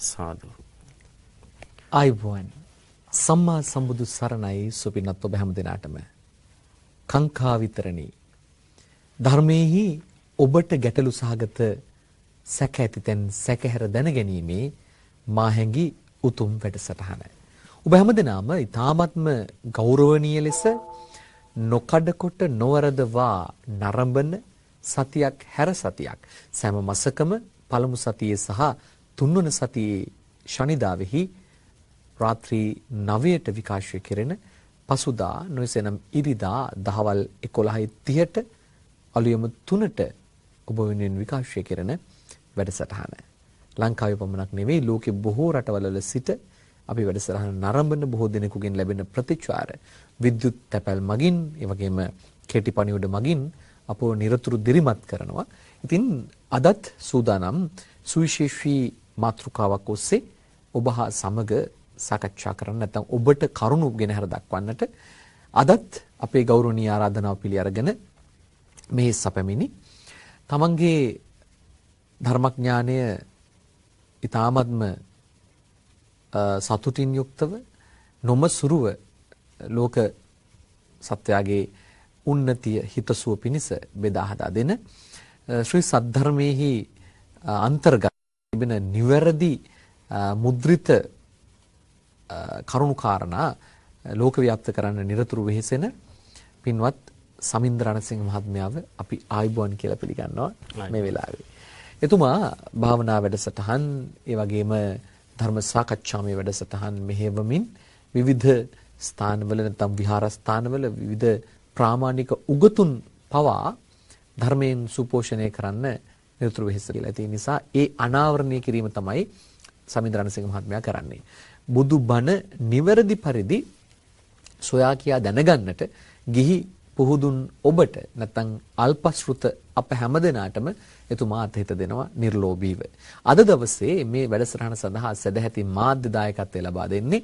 සාදු. ආයුබෝවන් සම්මා සම්බුදු සරණයි සුපින්නත් ඔබ හැම දිනාටම. කාංකා විතරණී. ධර්මයේහි ඔබට ගැටලු සහගත සැක ඇතිතෙන් සැකහැර දැනගැනීමේ මාහැඟි උතුම් වැඩසටහන. ඔබ හැමදෙනාම ඊ타ත්ම ගෞරවනීය ලෙස නොකඩකොට නොවරදවා නරඹන සතියක් හැර සතියක් සෑම මාසකම පළමු සතියේ සහ තුන්වන සතියේ ශනිදාවෙහි රාත්‍රී 9ට විකාශය කෙරෙන පසුදා නොයසනම් ඉරිදා දහවල් 11:30ට අලුයම 3ට ඔබ වෙනුවෙන් විකාශය කෙරෙන වැඩසටහන. ලංකාවේ පමණක් නෙවෙයි ලෝකේ බොහෝ රටවල සිට අපි වැඩසටහන නරඹන බොහෝ දෙනෙකුගෙන් ලැබෙන ප්‍රතිචාර විද්‍යුත් තැපැල් මගින් ඒ වගේම කෙටි පණිවුඩ මගින් අපව නිරතුරු දිරිමත් කරනවා. ඉතින් අදත් සූදානම් සුවිශේෂී මාතෘකාවක් ඔස්සේ ඔබ හා සමග සාකච්ඡා කරන්න නැත්නම් ඔබට කරුණු ගෙන හර දක්වන්නට අදත් අපේ ගෞරවනීය ආරාධනාව පිළි අරගෙන මෙහි සැපමිනි තමන්ගේ ධර්මඥානය ඊ타මත්ම සතුටින් යුක්තව නොමසුරුව ලෝක සත්‍යයේ උන්නතිය හිතසුව පිණිස බෙදා හදා දෙන ශ්‍රී සද්ධර්මයේහි අන්තර්ගත තිබෙන නිවැරදි මුද්‍රිත කරුණු කාරණා ලෝකව්‍යාප්ත කරන්න නිරතුරු වෙහෙසෙන පින්වත් සමින්ද්‍ර රණසිංහ මහත්මයාව අපි ආයුබෝවන් කියලා පිළිගන්නවා මේ වෙලාවේ. එතුමා භාවනා වැඩසටහන් ඒ වගේම ධර්ම සාකච්ඡාමය වැඩසටහන් මෙහෙවමින් විවිධ ස්ථානවල නැත්නම් විහාරස්ථානවල විවිධ ප්‍රාමාණික උගතුන් පවා ධර්මයෙන් සුපෝෂණය කරන්න නිරතුරු වෙහෙස කියලා. ඒ නිසා ඒ අනාවරණය කිරීම තමයි සමින්ද්‍ර රණසිංහ මහත්මයා කරන්නේ. බුදු බණ නිවැරදි පරිදි සොයා කියා දැනගන්නට ගිහි පුහුදුන් ඔබට නැත්නම් අල්පශ්‍රුත අප හැමදෙනාටම එතුමා අතහිත දෙනවා නිර්ලෝභීව. අද දවසේ මේ වැඩසටහන සඳහා සදැහැති මාධ්‍ය දායකත්වය ලබා දෙන්නේ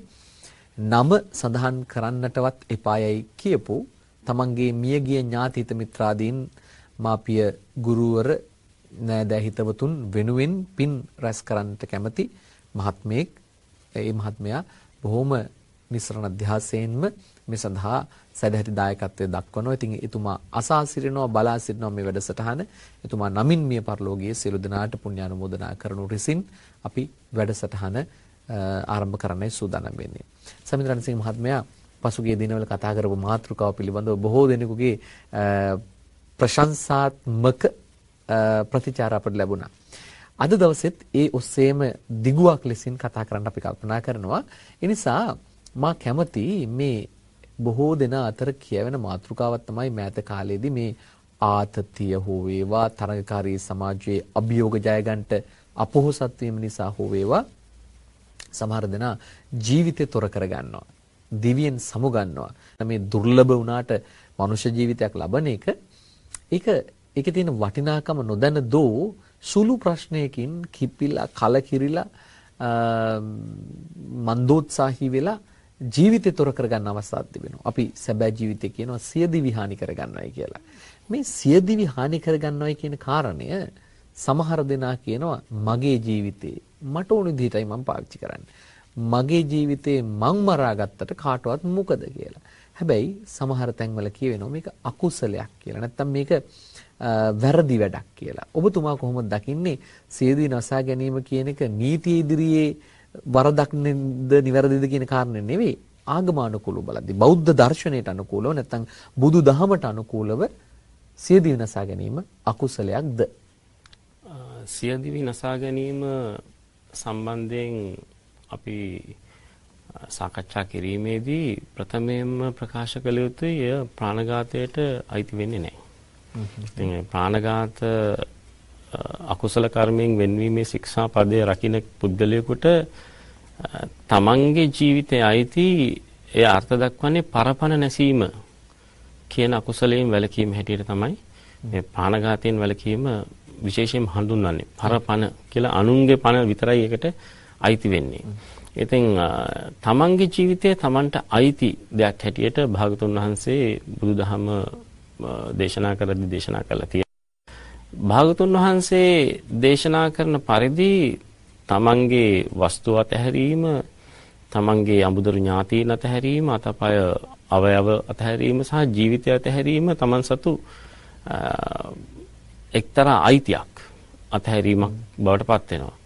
නම සඳහන් කරන්නටවත් එපායයි කියපු තමන්ගේ මියගිය ඥාතිත මිත්‍රාදීන් මාපිය ගුරුවර නෑදෑ හිතවතුන් වෙනුවෙන් පින් රැස් කරන්නට කැමති මහත්මයෙක් ඒ මහත්මයා බොහොම නිසරණ අධ්‍යාසයෙන්ම මේ සඳහා සැදැහැති දායකත්වයේ දක්වනවා. ඉතින් එතුමා අසා සිටිනවා බලා සිටිනවා මේ වැඩසටහන. එතුමා නමින් මිය පරලෝකයේ සියලු දෙනාට පුණ්‍යානුමෝදනා කරනු රිසින් අපි වැඩසටහන ආරම්භ කරන්නයි සූදානම් වෙන්නේ. සමින්ද්‍රන් සිංහ මහත්මයා පසුගිය දිනවල කතා කරපු මාතෘකාව පිළිබඳව බොහෝ දෙනෙකුගේ ප්‍රශංසාත්මක ප්‍රතිචාර අපට ලැබුණා. අද දවසෙත් ඒ ඔස්සේම දිගුවක් ලෙසින් කතා කරන්න අපි කල්පනා කරනවා. ඒ නිසා මා කැමති මේ බොහෝ දෙනා අතර කියවෙන මාතෘකාවක් තමයි මෑත කාලේදී මේ ආතතිය හෝ වේවා තරඟකාරී සමාජයේ අභියෝග ජයගන්නට අපොහසත් වීම නිසා හෝ වේවා සමහර දෙනා ජීවිතේ තොර කරගන්නවා. දිවියෙන් සමු ගන්නවා. මේ දුර්ලභ වුණාට මනුෂ්‍ය ජීවිතයක් ලබන එක ඒක ඒකේ තියෙන වටිනාකම නොදැන දෝ සුළු ප්‍රශ්නයකින් කිපිලා කලකිරිලා මන්දෝත්සාහී වෙලා ජීවිතේ තොර කරගන්න අවස්ථාවක් තිබෙනවා. අපි සැබෑ ජීවිතේ කියනවා සියදිවි හානි කරගන්නවයි කියලා. මේ සියදිවි හානි කරගන්නවයි කියන කාරණය සමහර දෙනා කියනවා මගේ ජීවිතේ මට ඕන විදිහටයි මම පාවිච්චි කරන්නේ. මගේ ජීවිතේ මං මරාගත්තට කාටවත් මොකද කියලා. හැබැයි සමහර තැන්වල කියවෙනවා මේක අකුසලයක් කියලා. නැත්තම් මේක වැරදි වැඩක් කියලා. ඔබතුමා කොහොමද දකින්නේ සියදී නසා ගැනීම කියන එක නීතිය ඉදිරියේ වරදක් නෙද නිවැරදිද කියන කාරණේ නෙවෙයි. ආගමානුකූලව බලද්දී බෞද්ධ දර්ශනයට අනුකූලව නැත්නම් බුදු දහමට අනුකූලව සියදිවි නසා ගැනීම අකුසලයක්ද? සියදිවි නසා ගැනීම සම්බන්ධයෙන් අපි සාකච්ඡා කිරීමේදී ප්‍රථමයෙන්ම ප්‍රකාශ කළ යුතුයි එය ප්‍රාණඝාතයට අයිති වෙන්නේ නැහැ. ඉතින් ප්‍රාණඝාත අකුසල කර්මයෙන් වෙන්වීමේ ශික්ෂා පදයේ රකින්න පුද්ගලයෙකුට තමන්ගේ ජීවිතයේ අයිති එය අර්ථ දක්වන්නේ පරපණ නැසීම කියන අකුසලයෙන් වැළකීම හැටියට තමයි මේ ප්‍රාණඝාතයෙන් වැළකීම විශේෂයෙන් හඳුන්වන්නේ. පරපණ කියලා අනුන්ගේ පණ විතරයි ඒකට අයිති වෙන්නේ. ඉතින් තමන්ගේ ජීවිතය තමන්ට අයිති දෙයක් හැටියට භාගතුන් වහන්සේ බුදුදහම දේශනා කරද්දී දේශනා කළා තියෙනවා. භාගතුන් වහන්සේ දේශනා කරන පරිදි තමන්ගේ වස්තු අතහැරීම, තමන්ගේ අමුදරු ඥාතීන් අතහැරීම, අතපය අවයව අතහැරීම සහ ජීවිතය අතහැරීම තමන් සතු එක්තරා අයිතියක් අතහැරීමක් බවට පත් වෙනවා.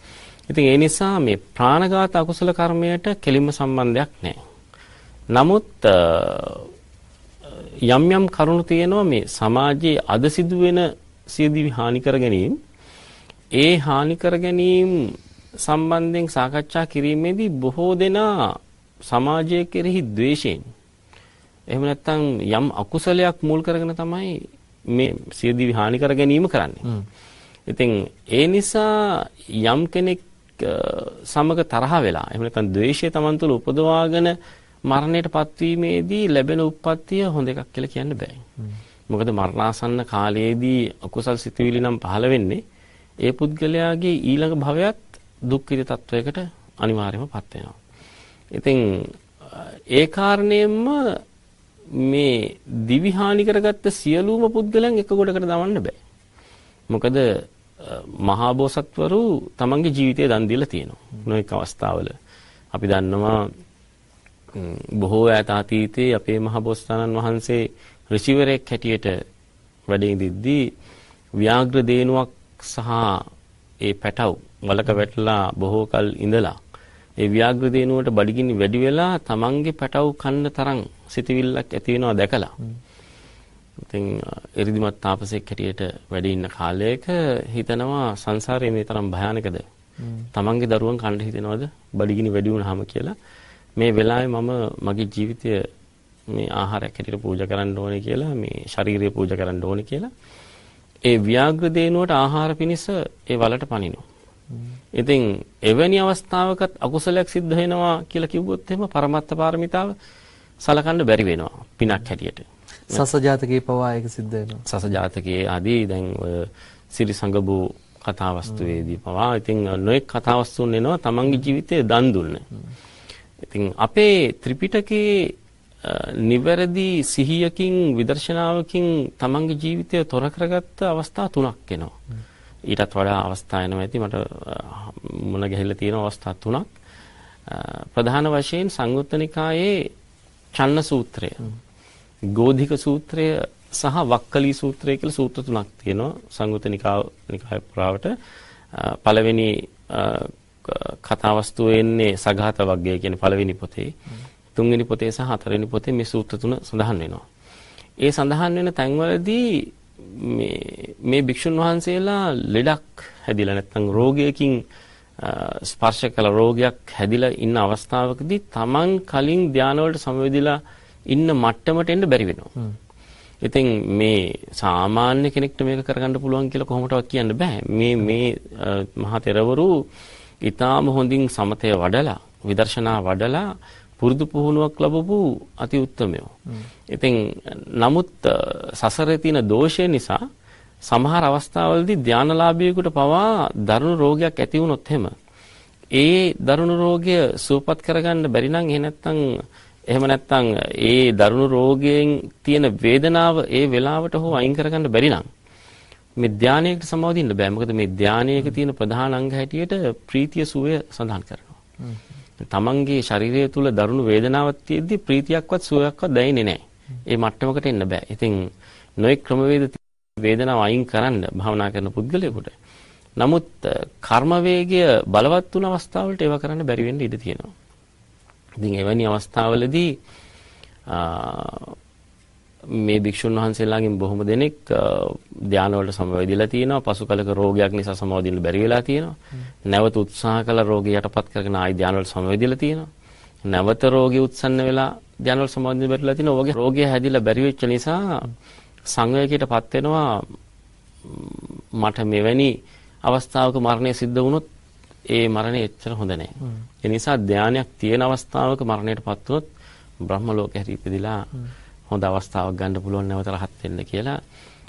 ඉතින් ඒ නිසා මේ ප්‍රාණඝාත අකුසල කර්මයට කෙලින්ම සම්බන්ධයක් නැහැ. නමුත් යම් යම් කරුණු තියෙනවා මේ සමාජයේ අද සිදුවෙන සියදිවි හානි කර ගැනීම. ඒ හානි කර ගැනීම සම්බන්ධයෙන් සාකච්ඡා කිරීමේදී බොහෝ දෙනා සමාජය කෙරෙහි ද්වේෂයෙන්. එහෙම නැත්නම් යම් අකුසලයක් මුල් කරගෙන තමයි මේ සියදිවි හානි කර ගැනීම කරන්නේ. ඉතින් ඒ නිසා යම් කෙනෙක් සමග තරහ වෙලා එහෙම නැත්නම් ද්වේෂය Taman තුළ උපදවාගෙන මරණයට පත්වීමේදී ලැබෙන උප්පත්තිය හොඳ එකක් කියලා කියන්න බෑ. මොකද මරණාසන්න කාලයේදී අකුසල් සිතුවිලි නම් පහළ වෙන්නේ ඒ පුද්ගලයාගේ ඊළඟ භවයත් දුක් විඳ තත්වයකට අනිවාර්යයෙන්ම පත් වෙනවා. ඉතින් ඒ කාරණයෙන්ම මේ දිවි හානි කරගත්ත සියලුම පුද්ගලයන් එක ගොඩකට දවන්න බෑ. මොකද මහා බෝසත්වරු තමන්ගේ ජීවිතය දන් දීලා තියෙනවා. නොඑක අවස්ථාවල අපි දන්නවා බොහෝ ඈත අතීතයේ අපේ මහා බෝසතාණන් වහන්සේ ඍෂිවරයෙක් හැටියට වැඩ ඉඳිද්දී ව්‍යාග්‍ර දේනුවක් සහ ඒ පැටව් වලක වැටලා බොහෝ කල ඉඳලා ඒ ව්‍යාග්‍ර දේනුවට බඩගිනි වැඩි වෙලා තමන්ගේ පැටව් කන්න තරම් සිතවිල්ලක් ඇති වෙනවා දැකලා ඉතින් එරිදිමත් තාපසෙක් හැටියට වැඩ ඉන්න කාලයක හිතනවා සංසාරයේ මේ තරම් භයානකද? තමන්ගේ දරුවන් කන්න හිතෙනවද? බඩගිනි වැඩි වුණාම කියලා. මේ වෙලාවේ මම මගේ ජීවිතය මේ ආහාරයක් හැටියට පූජා කරන්න ඕනේ කියලා මේ ශාරීරිය පූජා කරන්න ඕනේ කියලා ඒ ව්‍යාග්‍ර දේනුවට ආහාර පිණිස ඒ වලට පනිනවා. ඉතින් එවැනි අවස්ථාවකත් අකුසලයක් සිද්ධ වෙනවා කියලා කිව්වොත් එහෙම පරමත්ත පාරමිතාව සලකන්න බැරි වෙනවා පිනක් හැටියට. සස ජාතකයේ පවා ඒක සිද්ධ වෙනවා. සස ජාතකයේ ආදී දැන් ඔය සිරිසංගබු කතාවස්තුවේදී පවා ඉතින් නොඑක් කතාවස්තුන් එනවා තමන්ගේ ජීවිතේ දන් දුන්න. ඉතින් අපේ ත්‍රිපිටකයේ නිවැරදි සිහියකින් විදර්ශනාවකින් තමන්ගේ ජීවිතය තොර කරගත්ත අවස්ථා තුනක් එනවා. ඊටත් වඩා අවස්ථා එනවා ඇති මට මුණ ගැහිලා තියෙන අවස්ථා තුනක්. ප්‍රධාන වශයෙන් සංයුත්ත නිකායේ චන්න සූත්‍රය. ගෝධික සූත්‍රය සහ වක්කලී සූත්‍රය කියලා සූත්‍ර තුනක් තියෙනවා සංයුත නිකාය පුරාවට පළවෙනි කතාවස්තුව එන්නේ සඝාත වග්ගය කියන පළවෙනි පොතේ තුන්වෙනි පොතේ සහ හතරවෙනි පොතේ මේ සූත්‍ර තුන සඳහන් වෙනවා. ඒ සඳහන් වෙන තැන්වලදී මේ මේ භික්ෂුන් වහන්සේලා ලෙඩක් හැදිලා නැත්නම් රෝගයකින් ස්පර්ශ කළ රෝගයක් හැදිලා ඉන්න අවස්ථාවකදී Taman කලින් ධානවලට සමවැදිලා ඉන්න මට්ටමට එන්න බැරි වෙනවා. ඉතින් මේ සාමාන්‍ය කෙනෙක්ට මේක කරගන්න පුළුවන් කියලා කොහොමදවත් කියන්න බෑ. මේ මේ මහා තෙරවරු ඊටාම හොඳින් සමතය වඩලා විදර්ශනා වඩලා පුරුදු පුහුණුවක් ලැබපු අති උත්තමයෝ. ඉතින් නමුත් සසරේ තියෙන දෝෂය නිසා සමහර අවස්ථාවලදී ධානලාභියෙකුට පවා දරුණු රෝගයක් ඇති වුණොත් එහෙම ඒ දරුණු රෝගය සුවපත් කරගන්න බැරි නම් එහෙ නැත්නම් එහෙම නැත්නම් ඒ දරුණු රෝගයෙන් තියෙන වේදනාව ඒ වෙලාවට හෝ අයින් කරගන්න බැරි නම් මේ ධානයකට සමාදින්න බෑ. මොකද මේ ධානයක තියෙන ප්‍රධාන අංග හැටියට ප්‍රීතිය සුවය සඳහන් කරනවා. තමන්ගේ ශරීරය තුල දරුණු වේදනාවක් තියෙද්දි ප්‍රීතියක්වත් සුවයක්වත් දැනෙන්නේ නැහැ. ඒ මට්ටමකට එන්න බෑ. ඉතින් නොයෙක් ක්‍රමවේද වේදනාව අයින් කරන්න භාවනා කරන පුද්ගලයෙකුට. නමුත් කර්ම වේගය බලවත් වුණ අවස්ථාවලට ඒව කරන්න බැරි වෙන්න ඉඩ තියෙනවා. ඉතින් එවැනි අවස්ථාවලදී මේ භික්ෂුන් වහන්සේලාගෙන් බොහොම දෙනෙක් ධාන වලට සමවැදිලා තියෙනවා. පසු කලක රෝගයක් නිසා සමවදින්න බැරි වෙලා තියෙනවා. නැවත උත්සාහ කළ රෝගය යටපත් කරගෙන ආයි ධාන වලට සමවැදිලා තියෙනවා. නැවත රෝගී උත්සන්න වෙලා ධාන වලට සමවදින්න බැරිලා තියෙනවා. ඔයගේ රෝගය හැදිලා බැරි වෙච්ච නිසා සංවේගයකටපත් වෙනවා. මට මෙවැනි අවස්ථාවක මරණය සිද්ධ වුණොත් ඒ මරණය එච්චර හොඳ නැහැ. ඒ නිසා ධානයක් තියෙන අවස්ථාවක මරණයටපත් වුණොත් බ්‍රහ්ම ලෝකෙ හරි ඉපදිලා හොඳ අවස්ථාවක් ගන්න පුළුවන් නැවත රහත් වෙන්න කියලා.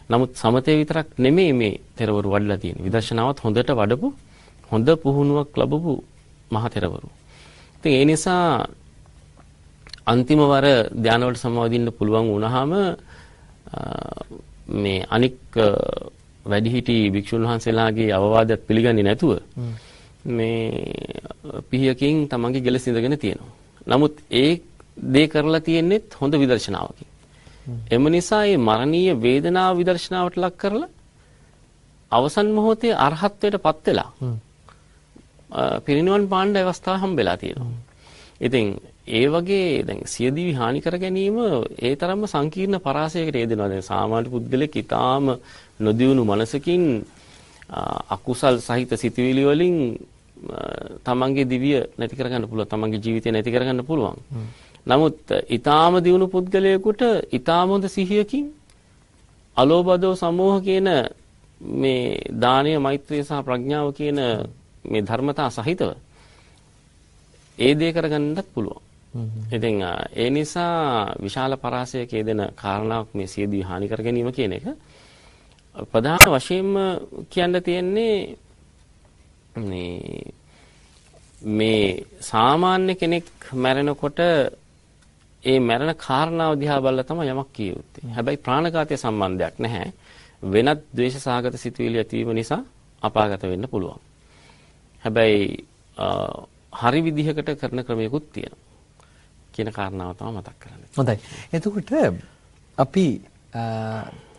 නමුත් සමතේ විතරක් නෙමෙයි මේ තෙරවරු වඩලා තියෙන්නේ. විදර්ශනාවත් හොඳට වඩපු හොඳ පුහුණුවක් ලැබපු මහ තෙරවරු. ඉතින් ඒ නිසා අන්තිම වර ධාන වලට සමවදින්න පුළුවන් වුණාම මේ අනික් වැඩිහිටි භික්ෂුන් වහන්සේලාගේ අවවාදයක් පිළිගන්නේ නැතුව මේ පිහියකින් තමන්ගේ ගෙල සිඳගෙන තියෙනවා. නමුත් ඒ දේ කරලා තියෙන්නේත් හොඳ විදර්ශනාවකින්. එම නිසා මේ මරණීය වේදනාව විදර්ශනාවට ලක් කරලා අවසන් මොහොතේ අරහත්ත්වයටපත් වෙලා පිරිනිවන් පාණ්ඩ අවස්ථාව හම්බෙලා තියෙනවා. ඉතින් ඒ වගේ දැන් සියදිවි හානි කර ගැනීම ඒ තරම්ම සංකීර්ණ පරාසයකට යෙදෙනවා. දැන් සාමාන්‍ය පුද්ගලෙක් ඊටාම නොදියුණු මනසකින් අකුසල් සහිත සිතුවිලි වලින් තමන්ගේ දිවිය නැති කරගන්න පුළුවන්. තමන්ගේ ජීවිතය නැති කරගන්න පුළුවන්. නමුත් ඊ타ම දියුණු පුද්ගලයෙකුට ඊ타ම හොඳ සිහියකින් අලෝබදෝ සමෝහ කියන මේ දානීය මෛත්‍රිය සහ ප්‍රඥාව කියන මේ ධර්මතා සහිතව ඒ දේ කරගන්නත් පුළුවන්. ඉතින් ඒ නිසා විශාල පරාසයක යෙදෙන කාරණාවක් මේ සියදී හානි කර ගැනීම කියන එක ප්‍රධාන වශයෙන්ම කියන්න තියෙන්නේ මේ මේ සාමාන්‍ය කෙනෙක් මැරෙනකොට ඒ මැරෙන කාරණාව දිහා බලලා තමයි යමක් කිය යුත්තේ. හැබැයි ප්‍රාණඝාතය සම්බන්ධයක් නැහැ. වෙනත් ද්වේෂ සහගත සිතුවිලි ඇතිවීම නිසා අපාගත වෙන්න පුළුවන්. හැබැයි හරි විදිහකට කරන ක්‍රමයකුත් තියෙනවා. කියන කාරණාව තමයි මතක් කරන්නේ. හොඳයි. එතකොට අපි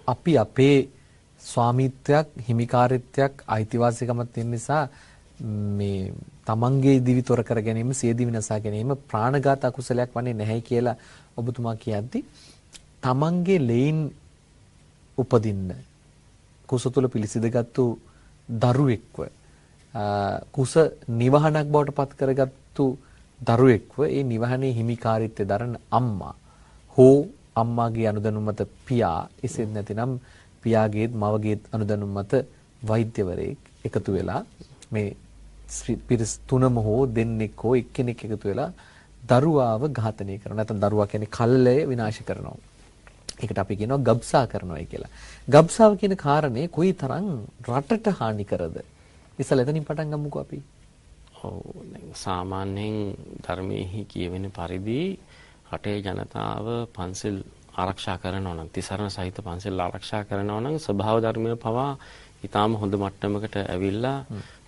අපි අපේ ස්වාමිත්වයක් හිමිකාරීත්වයක් අයිතිවාසිකමක් තියෙන නිසා මේ තමන්ගේ දිවිතොර කර ගැනීම සියදිවි නසා ගැනීම ප්‍රාණඝාත අකුසලයක් වන්නේ නැහැ කියලා ඔබතුමා කියද්දි තමන්ගේ ලේන් උපදින්න කුස තුල පිළිසිඳගත්තු දරුවෙක්ව කුස නිවහනක් බවට පත් කරගත්තු දරුවෙක්ව ඒ නිවහනේ හිමිකාරීත්වය දරන අම්මා හෝ අම්මාගේ අනුදැනුම මත පියා එසේත් නැතිනම් පියාගේත් මවගේත් අනුදැනුම් මත වෛද්‍යවරයෙක් එකතු වෙලා මේ පිරිස් තුනම හෝ දෙන්නෙක් හෝ එක්කෙනෙක් එකතු වෙලා දරුවාව ඝාතනය කරනවා. නැත්නම් දරුවා කියන්නේ කල්ලය විනාශ කරනවා. ඒකට අපි කියනවා ගබ්සා කරනවායි කියලා. ගබ්සාව කියන කාරණේ කොයිතරම් රටට හානි කරද? ඉතින් එතනින් පටන් ගමුකෝ අපි. ඔව් සාමාන්‍යයෙන් ධර්මයේ කියවෙන පරිදි රටේ ජනතාව පන්සල් ආරක්ෂා කරනවා නම් තිසරණ සහිත පන්සල් ආරක්ෂා කරනවා නම් ස්වභාව ධර්මය පවා ඊටාම හොඳ මට්ටමකට ඇවිල්ලා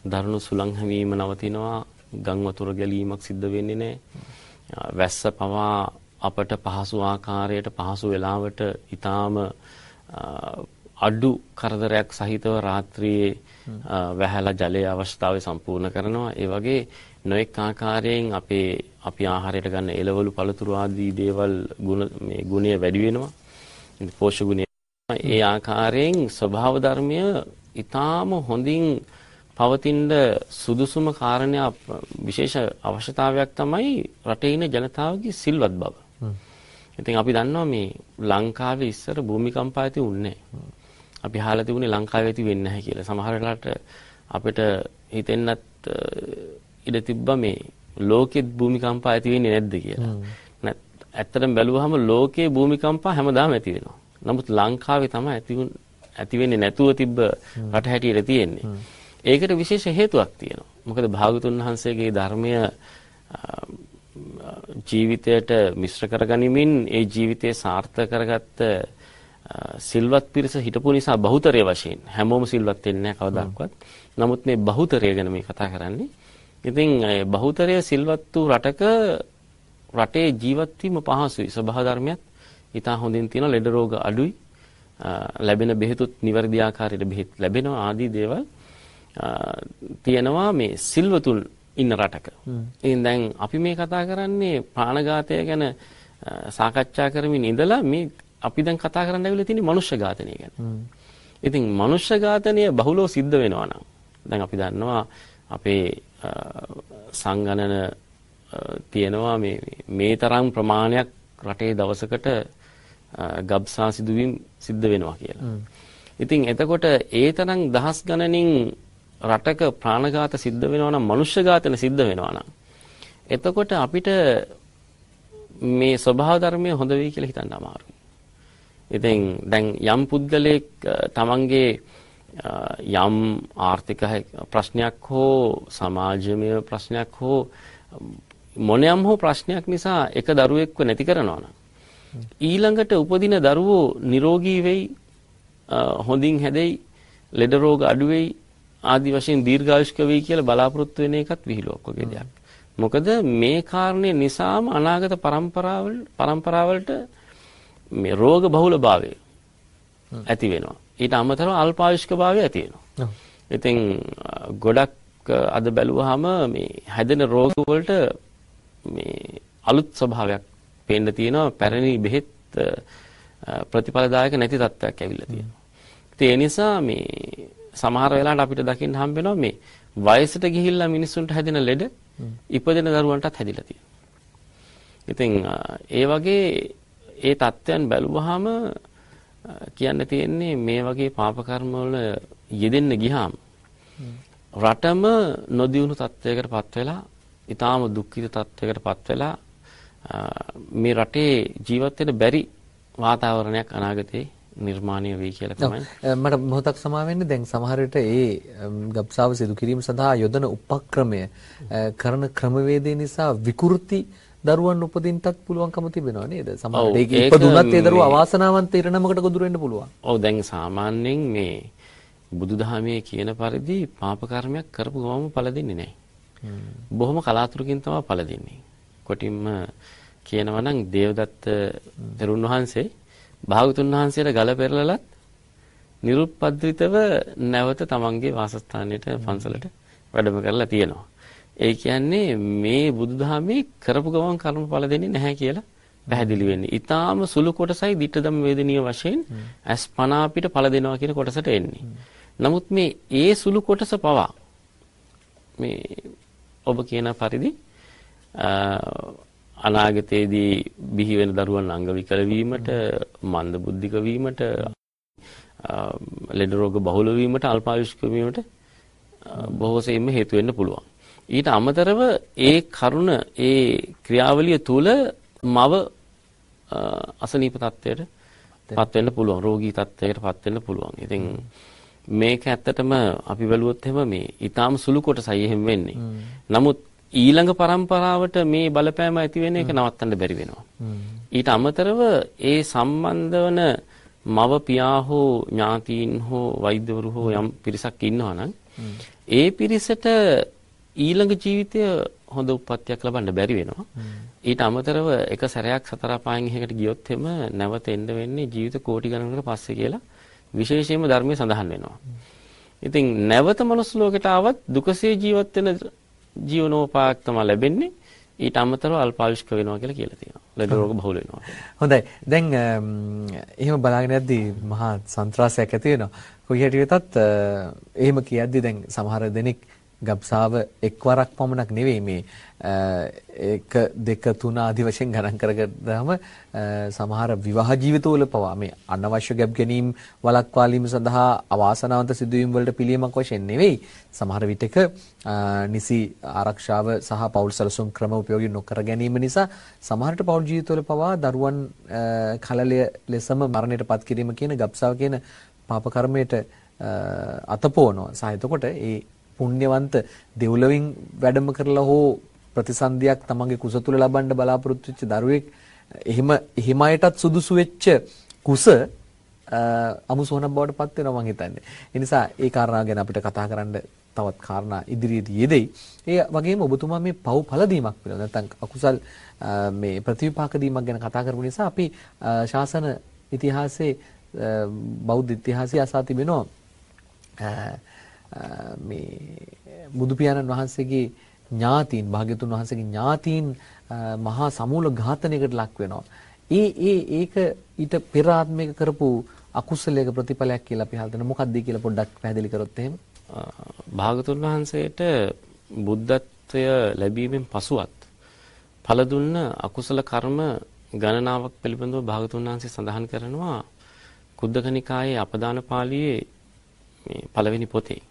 දරුණු සුළං හැවීම නවතිනවා. ගම් වතුර ගැලීමක් සිද්ධ වෙන්නේ නැහැ වැස්ස පවා අපට පහසු ආකාරයට පහසු වෙලාවට ඊටාම අඩු කරදරයක් සහිතව රාත්‍රියේ වැහැලා ජලයේ අවස්ථාවේ සම්පූර්ණ කරනවා. ඒ වගේ නොඑක් ආකාරයෙන් අපේ අපි ආහාරයට ගන්න එළවලු පළතුරු ආදී දේවල් ගුණ මේ ගුණය වැඩි වෙනවා. පෝෂ්‍ය ගුණය. ඒ ආකාරයෙන් ස්වභාව ධර්මය ඊටාම හොඳින් පවතින සුදුසුම කාරණයක් විශේෂ අවශ්‍යතාවයක් තමයි රටේ ඉන්න ජනතාවගේ සිල්වත් බව. ඉතින් අපි දන්නවා මේ ලංකාවේ ඉස්සර භූමිකම්පා ඇති වුණේ අපි අහලා තිබුණේ ලංකාවේ ඇති වෙන්නේ නැහැ කියලා. සමහර වෙලාවට අපිට හිතෙන්නත් ඉඩ තිබ්බා මේ ලෝකෙත් භූමිකම්පා ඇති වෙන්නේ නැද්ද කියලා. ඇත්තටම බැලුවහම ලෝකේ භූමිකම්පා හැමදාම ඇති වෙනවා. නමුත් ලංකාවේ තමයි ඇති ඇති වෙන්නේ නැතුව තිබ්බ රට හැටියට තියෙන්නේ. ඒකට විශේෂ හේතුවක් තියෙනවා. මොකද භාගතුන් වහන්සේගේ ධර්මය ජීවිතයට මිශ්‍ර කරගනිමින් ඒ ජීවිතය සාර්ථක කරගත්ත සිල්වත් පිරිස හිටපු නිසා බහුතරය වශයෙන් හැමෝම සිල්වත් වෙන්නේ කවදාවත්. නමුත් මේ බහුතරය ගැන මේ කතා කරන්නේ. ඉතින් බහුතරය සිල්වත් වූ රටක රටේ ජීවත් වීම පහසුයි. ස්වභාව ධර්මයක් ඊටා හොඳින් තියෙන ලෙඩ රෝග අඩුයි. ලැබෙන බෙහෙතුත් නිවැරදි ආකාරයට බෙහෙත් ලැබෙනවා ආදී දේවල් තියෙනවා මේ සිල්වතුන් ඉන්න රටක. ඉතින් දැන් අපි මේ කතා කරන්නේ ප්‍රාණඝාතය ගැන සාකච්ඡා කරමින් ඉඳලා මේ අපි දැන් කතා කරන්න ඇවිල්ලා තියෙන්නේ මනුෂ්‍ය ඝාතනය ගැන. ඉතින් මනුෂ්‍ය ඝාතනය බහුලව සිද්ධ වෙනවා නම් දැන් අපි දන්නවා අපේ සංගණන තියෙනවා මේ මේ තරම් ප්‍රමාණයක් රටේ දවසකට ගබ්සා සිදුවීම් සිද්ධ වෙනවා කියලා. ඉතින් එතකොට ඒ තරම් දහස් ගණනින් රටක ප්‍රාණඝාත සිද්ධ වෙනවා නම් මනුෂ්‍ය ඝාතන සිද්ධ වෙනවා නම් එතකොට අපිට මේ ස්වභාව ධර්මය හොඳ වෙයි කියලා හිතන්න අමාරුයි. ඉතින් දැන් යම් පුද්ගලයෙක් තමන්ගේ යම් ආර්ථික ප්‍රශ්නයක් හෝ සමාජමය ප්‍රශ්නයක් හෝ මොනියම් හෝ ප්‍රශ්නයක් නිසා එක දරුවෙක්ව නැති කරනවා නම් ඊළඟට උපදින දරුවෝ නිරෝගී වෙයි හොඳින් හැදෙයි ලෙඩ රෝග අඩු වෙයි ආදි වශයෙන් දීර්ඝායුෂ්ක වෙයි කියලා බලාපොරොත්තු වෙන එකත් විහිළුවක් වගේ දෙයක්. මොකද මේ කාරණේ නිසාම අනාගත પરම්පරාවල් પરම්පරාවලට මේ රෝග බහුලභාවය ඇති වෙනවා. ඊට අමතරව අල්පායුෂ්කභාවය ඇති වෙනවා. ඉතින් ගොඩක් අද බැලුවාම මේ හැදෙන රෝග වලට මේ අලුත් ස්වභාවයක් පේන්න තියෙනවා. පැරණි බෙහෙත් ප්‍රතිඵලදායක නැති තත්ත්වයක් ඇවිල්ලා තියෙනවා. ඒ නිසා මේ සමහර වෙලාවට අපිට දකින්න හම්බ වෙනවා මේ වයසට ගිහිල්ලා මිනිස්සුන්ට හැදෙන ලෙඩ ඉපදෙන දරුවන්ටත් හැදිලා තියෙනවා. ඉතින් ඒ වගේ ඒ தත්වයන් බැලුවහම කියන්න තියෙන්නේ මේ වගේ පාප කර්ම වල යෙදෙන්න ගියාම රටම නොදියුණු තත්වයකටපත් වෙලා ඊටාම දුක්ඛිත තත්වයකටපත් වෙලා මේ රටේ ජීවත් වෙන්න බැරි වාතාවරණයක් අනාගතේ නිර්මාණය වෙයි කියලා තමයි මට මොහොතක් සමා වෙන්න දැන් සමහර විට ඒ ගබ්සාව සිදු කිරීම සඳහා යොදන උපක්‍රමය කරන ක්‍රමවේදය නිසා විකෘති දරුවන් උපදින්නත් පුළුවන්කම තිබෙනවා නේද? සමහරවිට ඒක ඉපදුනත් ඒ දරුවා අවාසනාවන්ත ඉරණමකට ගොදුරු වෙන්න පුළුවන්. ඔව් දැන් සාමාන්‍යයෙන් මේ බුදුදහමේ කියන පරිදි පාප කර්මයක් කරපු ගමම ඵල දෙන්නේ නැහැ. බොහොම කලාතුරකින් තමයි ඵල දෙන්නේ. කොටින්ම කියනවා නම් දේවදත්ත තෙරුන් වහන්සේ භාගතුන් වහන්සේට ගල පෙරලලත් නිරුපද්‍රිතව නැවත තමන්ගේ වාසස්ථානයට පන්සලට වැඩම කරලා තියෙනවා. ඒ කියන්නේ මේ බුදුදහමේ කරපු ගමන් කර්මඵල දෙන්නේ නැහැ කියලා පැහැදිලි වෙන්නේ. ඊටාම සුළු කොටසයි ditta ධම්ම වේදනීය වශයෙන් අස්පනා අපිට ඵල දෙනවා කියන කොටසට එන්නේ. නමුත් මේ ඒ සුළු කොටස පවා මේ ඔබ කියන පරිදි අනාගතයේදී බිහි වෙන දරුවන් අංග විකල වීමට, මන්ද බුද්ධික වීමට, ලෙඩ රෝග බහුල වීමට, අල්පායුෂ්ක වීමට බොහෝ සෙයින්ම හේතු වෙන්න පුළුවන්. ඊට අමතරව ඒ කරුණ ඒ ක්‍රියාවලිය තුල මව අසනීප තත්ත්වයට පත් වෙන්න පුළුවන් රෝගී තත්ත්වයකට පත් වෙන්න පුළුවන්. ඉතින් මේක ඇත්තටම අපි බැලුවොත් එහෙම මේ ඊටාම සුළු කොටසයි එහෙම වෙන්නේ. නමුත් ඊළඟ પરම්පරාවට මේ බලපෑම ඇති වෙන එක නවත්තන්න බැරි වෙනවා. ඊට අමතරව ඒ සම්බන්ධ වන මව පියා හෝ ඥාතීන් හෝ වෛද්‍යවරු හෝ යම් පිරිසක් ඉන්නවා නම් ඒ පිරිසට ඊළඟ ජීවිතය හොඳ උප්පත්තියක් ලබන්න බැරි වෙනවා. ඊට අමතරව එක සැරයක් සතර අපායන් එකකට ගියොත් එම නැවත එන්න වෙන්නේ ජීවිත කෝටි ගණනකට පස්සේ කියලා විශේෂයෙන්ම ධර්මයේ සඳහන් වෙනවා. ඉතින් නැවත මනුස්ස ලෝකයට ආවත් දුකසේ ජීවත් වෙන ජීවනෝපායක් තමයි ලැබෙන්නේ. ඊට අමතරව අල්පායුෂ්ක වෙනවා කියලා කියලා තියෙනවා. ලෙඩ රෝග බහුල වෙනවා. හොඳයි. දැන් එහෙම බලාගෙන යද්දී මහා සන්ත්‍රාසයක් ඇති වෙනවා. කොහේ හරි වෙතත් එහෙම කියද්දී දැන් සමහර දෙනෙක් ගබ්සාව එක්වරක් පමණක් නෙවෙයි මේ එක දෙක තුන ආදි වශයෙන් ගණන් කරගත්තාම සමහර විවාහ ජීවිතවල පවා මේ අනවශ්‍ය ගැබ් ගැනීම වළක්වාලීම සඳහා අවාසනාවන්ත සිදුවීම් වලට පිළියමක් වශයෙන් නෙවෙයි. සමහර විටක නිසි ආරක්ෂාව සහ පෞල් සැලසුම් ක්‍රම උපයෝගී නොකර ගැනීම නිසා සමහරට පෞල් ජීවිතවල පවා දරුවන් කලලය ලෙසම මරණයට පත් කිරීම කියන ගබ්සාව කියන පාප කර්මයට අතපොවනවා. සහ එතකොට ඒ පුණ්‍යවන්ත දෙව්ලොවින් වැඩම කරලා හෝ ප්‍රතිසන්දියක් තමන්ගේ කුස තුල ලබන්න බලාපොරොත්තු වෙච්ච දරුවෙක් එහෙම එහෙම අයටත් සුදුසු වෙච්ච කුස අමුසෝනක් බවට පත් වෙනවා මං හිතන්නේ. ඒ නිසා ඒ කාරණා ගැන අපිට කතා කරන්න තවත් කාරණා ඉදිරියේදී යෙදෙයි. ඒ වගේම ඔබතුමා මේ පව් පළදීමක් පිළිබඳ නැත්නම් අකුසල් මේ ප්‍රතිවිපාක දීමක් ගැන කතා කරපු නිසා අපි ශාසන ඉතිහාසයේ බෞද්ධ ඉතිහාසයේ අසා තිබෙනවා මේ බුදු පියාණන් වහන්සේගේ ඥාතීන් භාග්‍යතුන් වහන්සේගේ ඥාතීන් මහා සමූල ඝාතනයකට ලක් වෙනවා. ඒ ඒ ඒක ඊට පෙර ආත්මයක කරපු අකුසලයක ප්‍රතිඵලයක් කියලා අපි හිතන මොකක්ද කියලා පොඩ්ඩක් පැහැදිලි කරොත් එහෙම. භාගතුන් වහන්සේට බුද්ධත්වය ලැබීමෙන් පසුවත් ඵල දුන්න අකුසල කර්ම ගණනාවක් පිළිබඳව භාගතුන් වහන්සේ සඳහන් කරනවා කුද්දකනිකායේ අපදාන පාළියේ මේ පළවෙනි පොතේ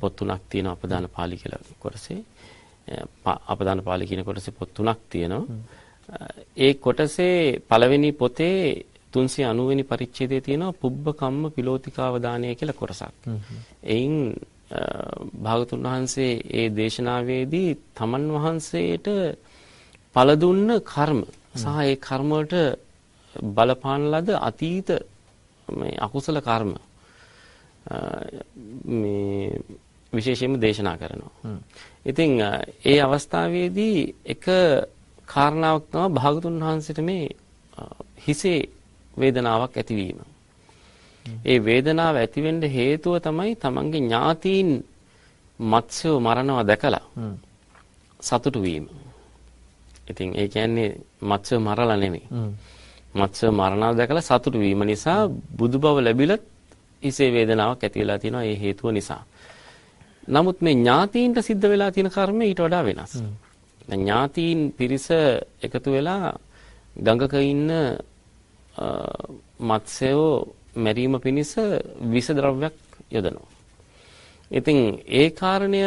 පොත් තුනක් තියෙනවා අපදාන පාළි කියලා කොටසේ. අපදාන පාළි කියන කොටසේ පොත් තුනක් තියෙනවා. ඒ කොටසේ පළවෙනි පොතේ 390 වෙනි පරිච්ඡේදයේ තියෙනවා පුබ්බ කම්ම පිලෝතිකාව දානය කියලා කොටසක්. එයින් භාගතුන් වහන්සේ ඒ දේශනාවේදී තමන් වහන්සේට පළ දුන්න කර්ම සහ ඒ කර්ම වලට බලපාන ලද අතීත මේ අකුසල කර්ම මේ විශේෂයෙන්ම දේශනා කරනවා. ඉතින් ඒ අවස්ථාවේදී එක කාරණාවක් තමයි භාගතුන් වහන්සේට මේ හිසේ වේදනාවක් ඇතිවීම. ඒ වේදනාව ඇතිවෙන්න හේතුව තමයි තමන්ගේ ඥාතීන් මත්ස්‍යව මරණව දැකලා සතුටු වීම. ඉතින් ඒ කියන්නේ මත්ස්‍යව මරලා නෙමෙයි. මත්ස්‍යව මරණව දැකලා සතුටු වීම නිසා බුදු බව ලැබිලත් හිසේ වේදනාවක් ඇති වෙලා තියෙනවා ඒ හේතුව නිසා. නමුත් මේ ඥාතීන්ට සිද්ධ වෙලා තියෙන කර්මය ඊට වඩා වෙනස්. දැන් ඥාතීන් පිරිස එකතු වෙලා ගඟක ඉන්න මත්ස්‍යෝ මැරීම පිණිස විස ද්‍රව්‍යයක් යොදනවා. ඉතින් ඒ කාරණය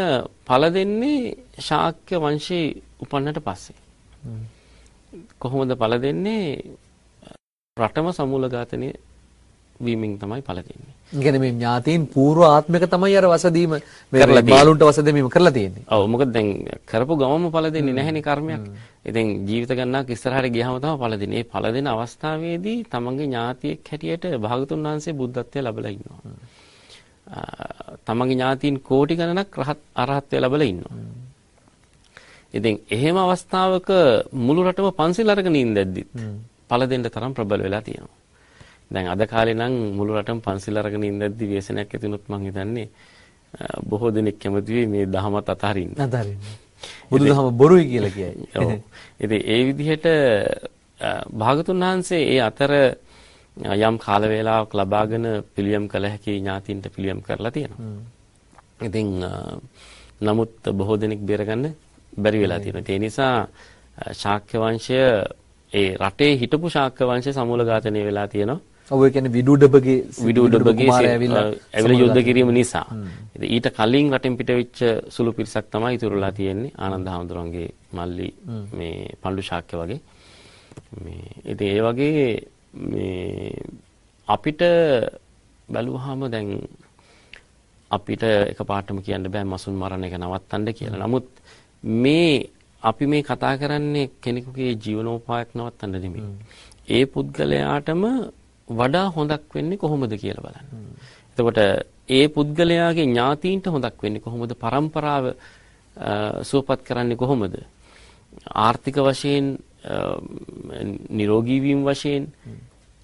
පළ දෙන්නේ ශාක්‍ය වංශේ උපන්නට පස්සේ. කොහොමද පළ දෙන්නේ? රටම සමූල ඝාතනය වීමෙන් තමයි පළ දෙන්නේ. කියන්නේ මේ ඥාතීන් పూర్ව ආත්මික තමයි අර වසදීම මේ බාලුන්ට වසදීම කරලා තියෙන්නේ. ඔව් මොකද දැන් කරපු ගමම ඵල දෙන්නේ නැහෙනේ කර්මයක්. ඉතින් ජීවිත ගණනක් ඉස්සරහට ගියාම තමයි ඵල දෙන්නේ. ඒ ඵල දෙන අවස්ථාවේදී තමන්ගේ ඥාතියෙක් හැටියට භාගතුන් වහන්සේ බුද්ධත්වය ලැබලා ඉන්නවා. තමන්ගේ ඥාතීන් කෝටි ගණනක් රහත් අරහත්ත්වය ලැබලා ඉන්නවා. ඉතින් එහෙම අවස්ථාවක මුළු රටම පන්සිල් අරගෙන ඉඳද්දිත් ඵල දෙන්න තරම් ප්‍රබල වෙලා තියෙනවා. දැන් අද කාලේ නම් මුළු රටම පන්සිල් අරගෙන ඉඳද්දි ව්‍යසනයක් ඇති වුණොත් මං හිතන්නේ බොහෝ දෙනෙක් කැමති වෙයි මේ දහමත් අතහරින්න. අතහරින්න. බුදුදහම බොරුයි කියලා කියයි. ඔව්. ඉතින් ඒ විදිහට භාගතුන් වහන්සේ ඒ අතර යම් කාල වේලාවක් ලබාගෙන පිළියම් කළ හැකි ඥාතින්ට පිළියම් කරලා තියෙනවා. ඉතින් නමුත් බොහෝ දෙනෙක් බේරගන්න බැරි වෙලා තියෙනවා. ඒ නිසා ශාක්‍ය වංශය ඒ රටේ හිටපු ශාක්‍ය වංශය සමූල ඝාතනය වෙලා තියෙනවා. ඔව් ඒ කියන්නේ විදුඩබගේ විදුඩබගේ ඇවිල්ලා යුද්ධ කිරීම නිසා. ඊට කලින් රටෙන් පිට වෙච්ච සුළු පිරිසක් තමයි ඉතුරුලා තියෙන්නේ ආනන්ද හැඳුරන්ගේ මල්ලි මේ පණ්ඩු ශාක්‍ය වගේ. මේ ඉතින් ඒ වගේ මේ අපිට බැලුවාම දැන් අපිට එකපාරටම කියන්න බෑ මසුන් මරණ එක නවත්තන්න කියලා. නමුත් මේ අපි මේ කතා කරන්නේ කෙනෙකුගේ ජීවනෝපායක් නවත්තන්න නෙමෙයි. ඒ පුද්ගලයාටම වඩා හොඳක් වෙන්නේ කොහොමද කියලා බලන්න. එතකොට ඒ පුද්ගලයාගේ ඥාතීන්ට හොඳක් වෙන්නේ කොහොමද? પરම්පරාව සුවපත් කරන්නේ කොහොමද? ආර්ථික වශයෙන් නිරෝගී වීම වශයෙන්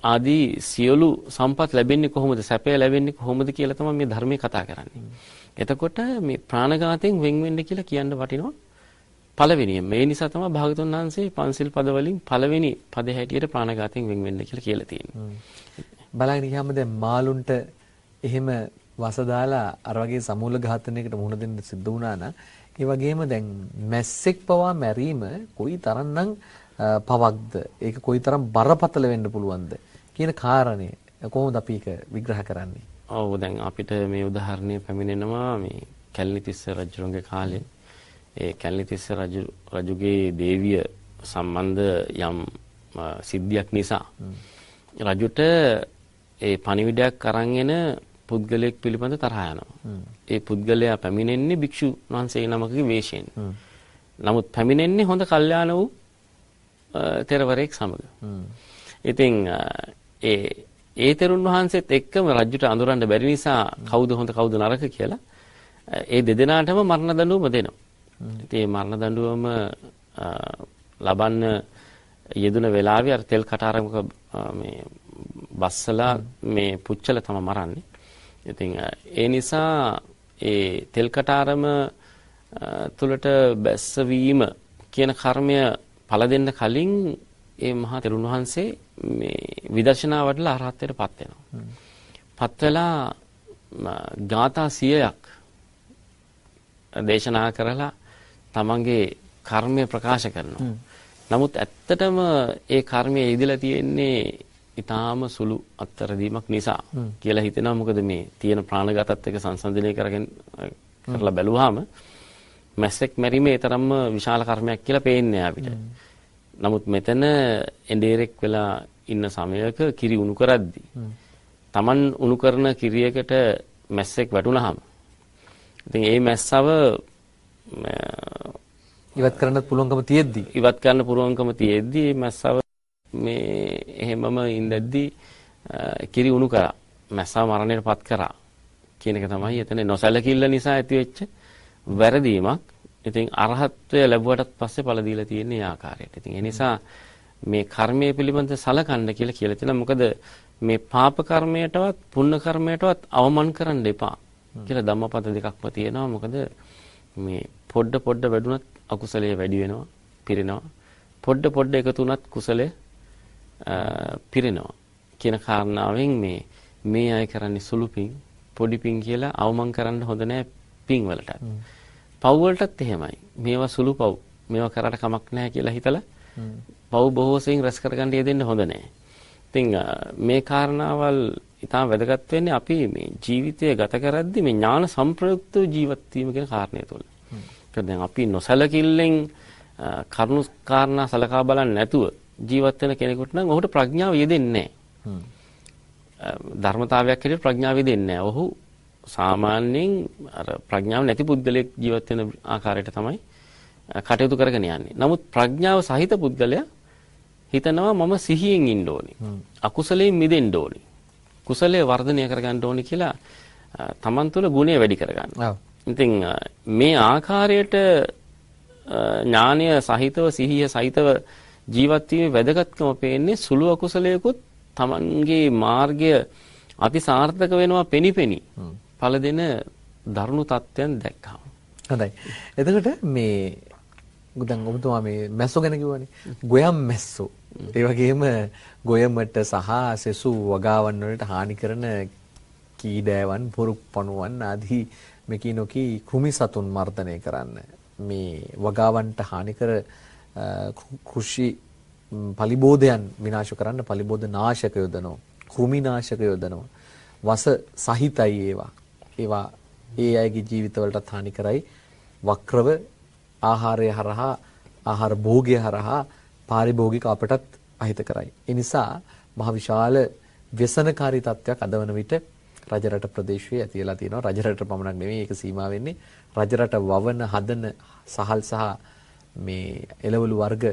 ආදී සියලු සම්පත් ලැබෙන්නේ කොහොමද? සැපය ලැබෙන්නේ කොහොමද කියලා තමයි මේ ධර්මයේ කතා කරන්නේ. එතකොට මේ ප්‍රාණඝාතයෙන් වෙන් වෙන්න කියලා කියන්න වටිනවා. පළවෙනියෙන් මේ නිසා තමයි භාගතුන් වහන්සේ පන්සිල් පද වලින් පළවෙනි පද හැටියට ප්‍රාණඝාතයෙන් වෙන් වෙන්න කියලා කියලා තියෙන්නේ. බලන්න ගියාම දැන් මාළුන්ට එහෙම වස දාලා අර වගේ සමූල ඝාතනයකට මුහුණ දෙන්න සිද්ධ වුණා නම් ඒ වගේම දැන් මැස්සෙක් පවා මැරීම කොයි තරම්නම් පවක්ද? ඒක කොයි තරම් බරපතල වෙන්න පුළුවන්ද කියන කාරණේ කොහොමද අපි ඒක විග්‍රහ කරන්නේ? ඔව් දැන් අපිට මේ උදාහරණය පැමිණෙනවා මේ කැලණිතිස්ස රජුගේ කාලේ ඒ කැලණිතිස්ස රජු රජුගේ දේවිය සම්බන්ධ යම් සිද්ධියක් නිසා රජුට ඒ පණිවිඩයක් අරන් එන පුද්ගලයෙක් පිළිබඳ තරහ යනවා. ඒ පුද්ගලයා පැමිණෙන්නේ භික්ෂු වහන්සේ නමකගේ වේශයෙන්. නමුත් පැමිණෙන්නේ හොඳ කල්යාණ වූ තෙරවරයෙක් සමග. ඉතින් ඒ ඒ තෙරුන් වහන්සේත් එක්කම රජුට අඳුරන්න බැරි නිසා කවුද හොඳ කවුද නරක කියලා ඒ දෙදෙනාටම මරණ දඬුවම දෙනවා. ඉතින් මේ මරණ දඬුවම ලබන්න යෙදුන වෙලාවේ අර තෙල් කටාරමක මේ බස්සලා මේ පුච්චල තම මරන්නේ. ඉතින් ඒ නිසා ඒ තෙල් කටාරම තුලට බැස්සවීම කියන කර්මය පළ දෙන්න කලින් ඒ මහා තෙරුන් වහන්සේ මේ විදර්ශනා වඩලා අරහත්ත්වයට පත් වෙනවා. පත් වෙලා ගාථා 100ක් දේශනා කරලා තමන්ගේ කර්මය ප්‍රකාශ කරනවා. නමුත් ඇත්තටම ඒ කර්මයේ ඉදලා තියෙන්නේ ඊටාම සුළු අත්තරදීමක් නිසා කියලා හිතෙනවා. මොකද මේ තියෙන ප්‍රාණඝාතත් එක්ක සංසන්දනය කරගෙන කරලා බැලුවාම මැස්සෙක් මැරීමේ තරම්ම විශාල කර්මයක් කියලා පේන්නේ අපිට. නමුත් මෙතන එඬේරෙක් වෙලා ඉන්න සමයක කිරි උණු කරද්දී Taman උණු කරන කිරියකට මැස්සෙක් වැටුනහම ඉතින් ඒ මැස්සව ඉවත් කරන්නත් පුළුවන්කම තියෙද්දි ඉවත් කරන්න පුළුවන්කම තියෙද්දි මැස්සව මේ එහෙමම ඉඳද්දී කිරි උණු කරා මැස්සව මරණයට පත් කරා කියන එක තමයි එතන නොසැලකිල්ල නිසා ඇතිවෙච්ච වැරදීමක්. ඉතින් අරහත්ත්වය ලැබුවටත් පස්සේ ඵල දීලා තියෙන ආකාරයට. ඉතින් ඒ නිසා මේ කර්මයේ පිළිබඳ සලකන්න කියලා කියලා තියෙනවා. මොකද මේ පාප කර්මයටවත් පුණ්‍ය කර්මයටවත් අවමන් කරන්න එපා කියලා ධම්මපද දෙකක්ම තියෙනවා. මොකද මේ පොඩ පොඩ වැඩුණත් අකුසලයේ වැඩි වෙනවා, පිරෙනවා. පොඩ පොඩ එකතු වුණත් කුසලයේ පිරෙනවා කියන කාරණාවෙන් මේ මේ අය කරන්නේ සුළු පිං පොඩි පිං කියලා අවමන් කරන්න හොඳ නැහැ පිං වලට. පව් වලටත් එහෙමයි. මේවා සුළු පව්. මේවා කරාට කමක් නැහැ කියලා හිතලා පව් බොහෝ සෙයින් රැස් කරගන්න යෙදෙන්න හොඳ නැහැ. ඉතින් මේ කාරණාවල් ඉතාම වැදගත් වෙන්නේ අපි මේ ජීවිතය ගත කරද්දී මේ ඥාන සංප්‍රයුක්තව ජීවත් වීම කියන කාරණය තුළ. දැන් අපි නොසලකිල්ලෙන් කරුණු කාරණා සලකා බලන්නේ නැතුව ජීවත් වෙන කෙනෙකුට නම් ඔහුට ප්‍රඥාව යෙදෙන්නේ නැහැ. ධර්මතාවයක් හැටියට ප්‍රඥාව යෙදෙන්නේ නැහැ. ඔහු සාමාන්‍යයෙන් අර ප්‍රඥාව නැති පුද්ගලයෙක් ජීවත් වෙන ආකාරයට තමයි කටයුතු කරගෙන යන්නේ. නමුත් ප්‍රඥාව සහිත පුද්ගලයා හිතනවා මම සිහියෙන් ඉන්න ඕනේ. අකුසලයෙන් මිදෙන්න ඕනේ. කුසලයේ වර්ධනය කරගන්න ඕනේ කියලා තමන් තුළ ගුණය වැඩි කරගන්න. ඉතින් මේ ආකාරයට ඥානය සහිතව සිහිය සහිතව ජීවත් වීමේ වැදගත්කම පේන්නේ සුළු අකුසලයකුත් Tamanගේ මාර්ගය අති සාර්ථක වෙනවා පෙනිපෙනි. ඵල දෙන දරුණු තත්ත්වයන් දැක්කම. හොඳයි. එතකොට මේ දැන් ඔබතුමා මේ මැස්සෝ ගැන කිව්වනේ. ගොයම් මැස්සෝ. ඒ වගේම ගොයමට සහ සෙසු වගාවන් වලට හානි කරන කීඩෑවන්, පුරුක් පණුවන් ආදී මෙකී නොකී කෘමි සතුන් මර්ධනය කරන්න මේ වගාවන්ට හානි කර කෘෂි පලිබෝධයන් විනාශ කරන්න පලිබෝධ නාශක යොදනවා. කෘමි නාශක යොදනවා. වස සහිතයි ඒවා. ඒවා ඒ අයගේ ජීවිතවලටත් හානි කරයි. වක්‍රව ආහාරය හරහා ආහාර භෝගය හරහා පාරිභෝගික අපටත් අහිත කරයි. ඒ නිසා මහ විශාල ව්‍යසනකාරී තත්ත්වයක් අදවන විට රජරට ප්‍රදේශයේ ඇතිලා තියෙනවා. රජරට පමණක් නෙවෙයි ඒක සීමා වෙන්නේ. රජරට වවන හදන සහල් සහ මේ එළවලු වර්ග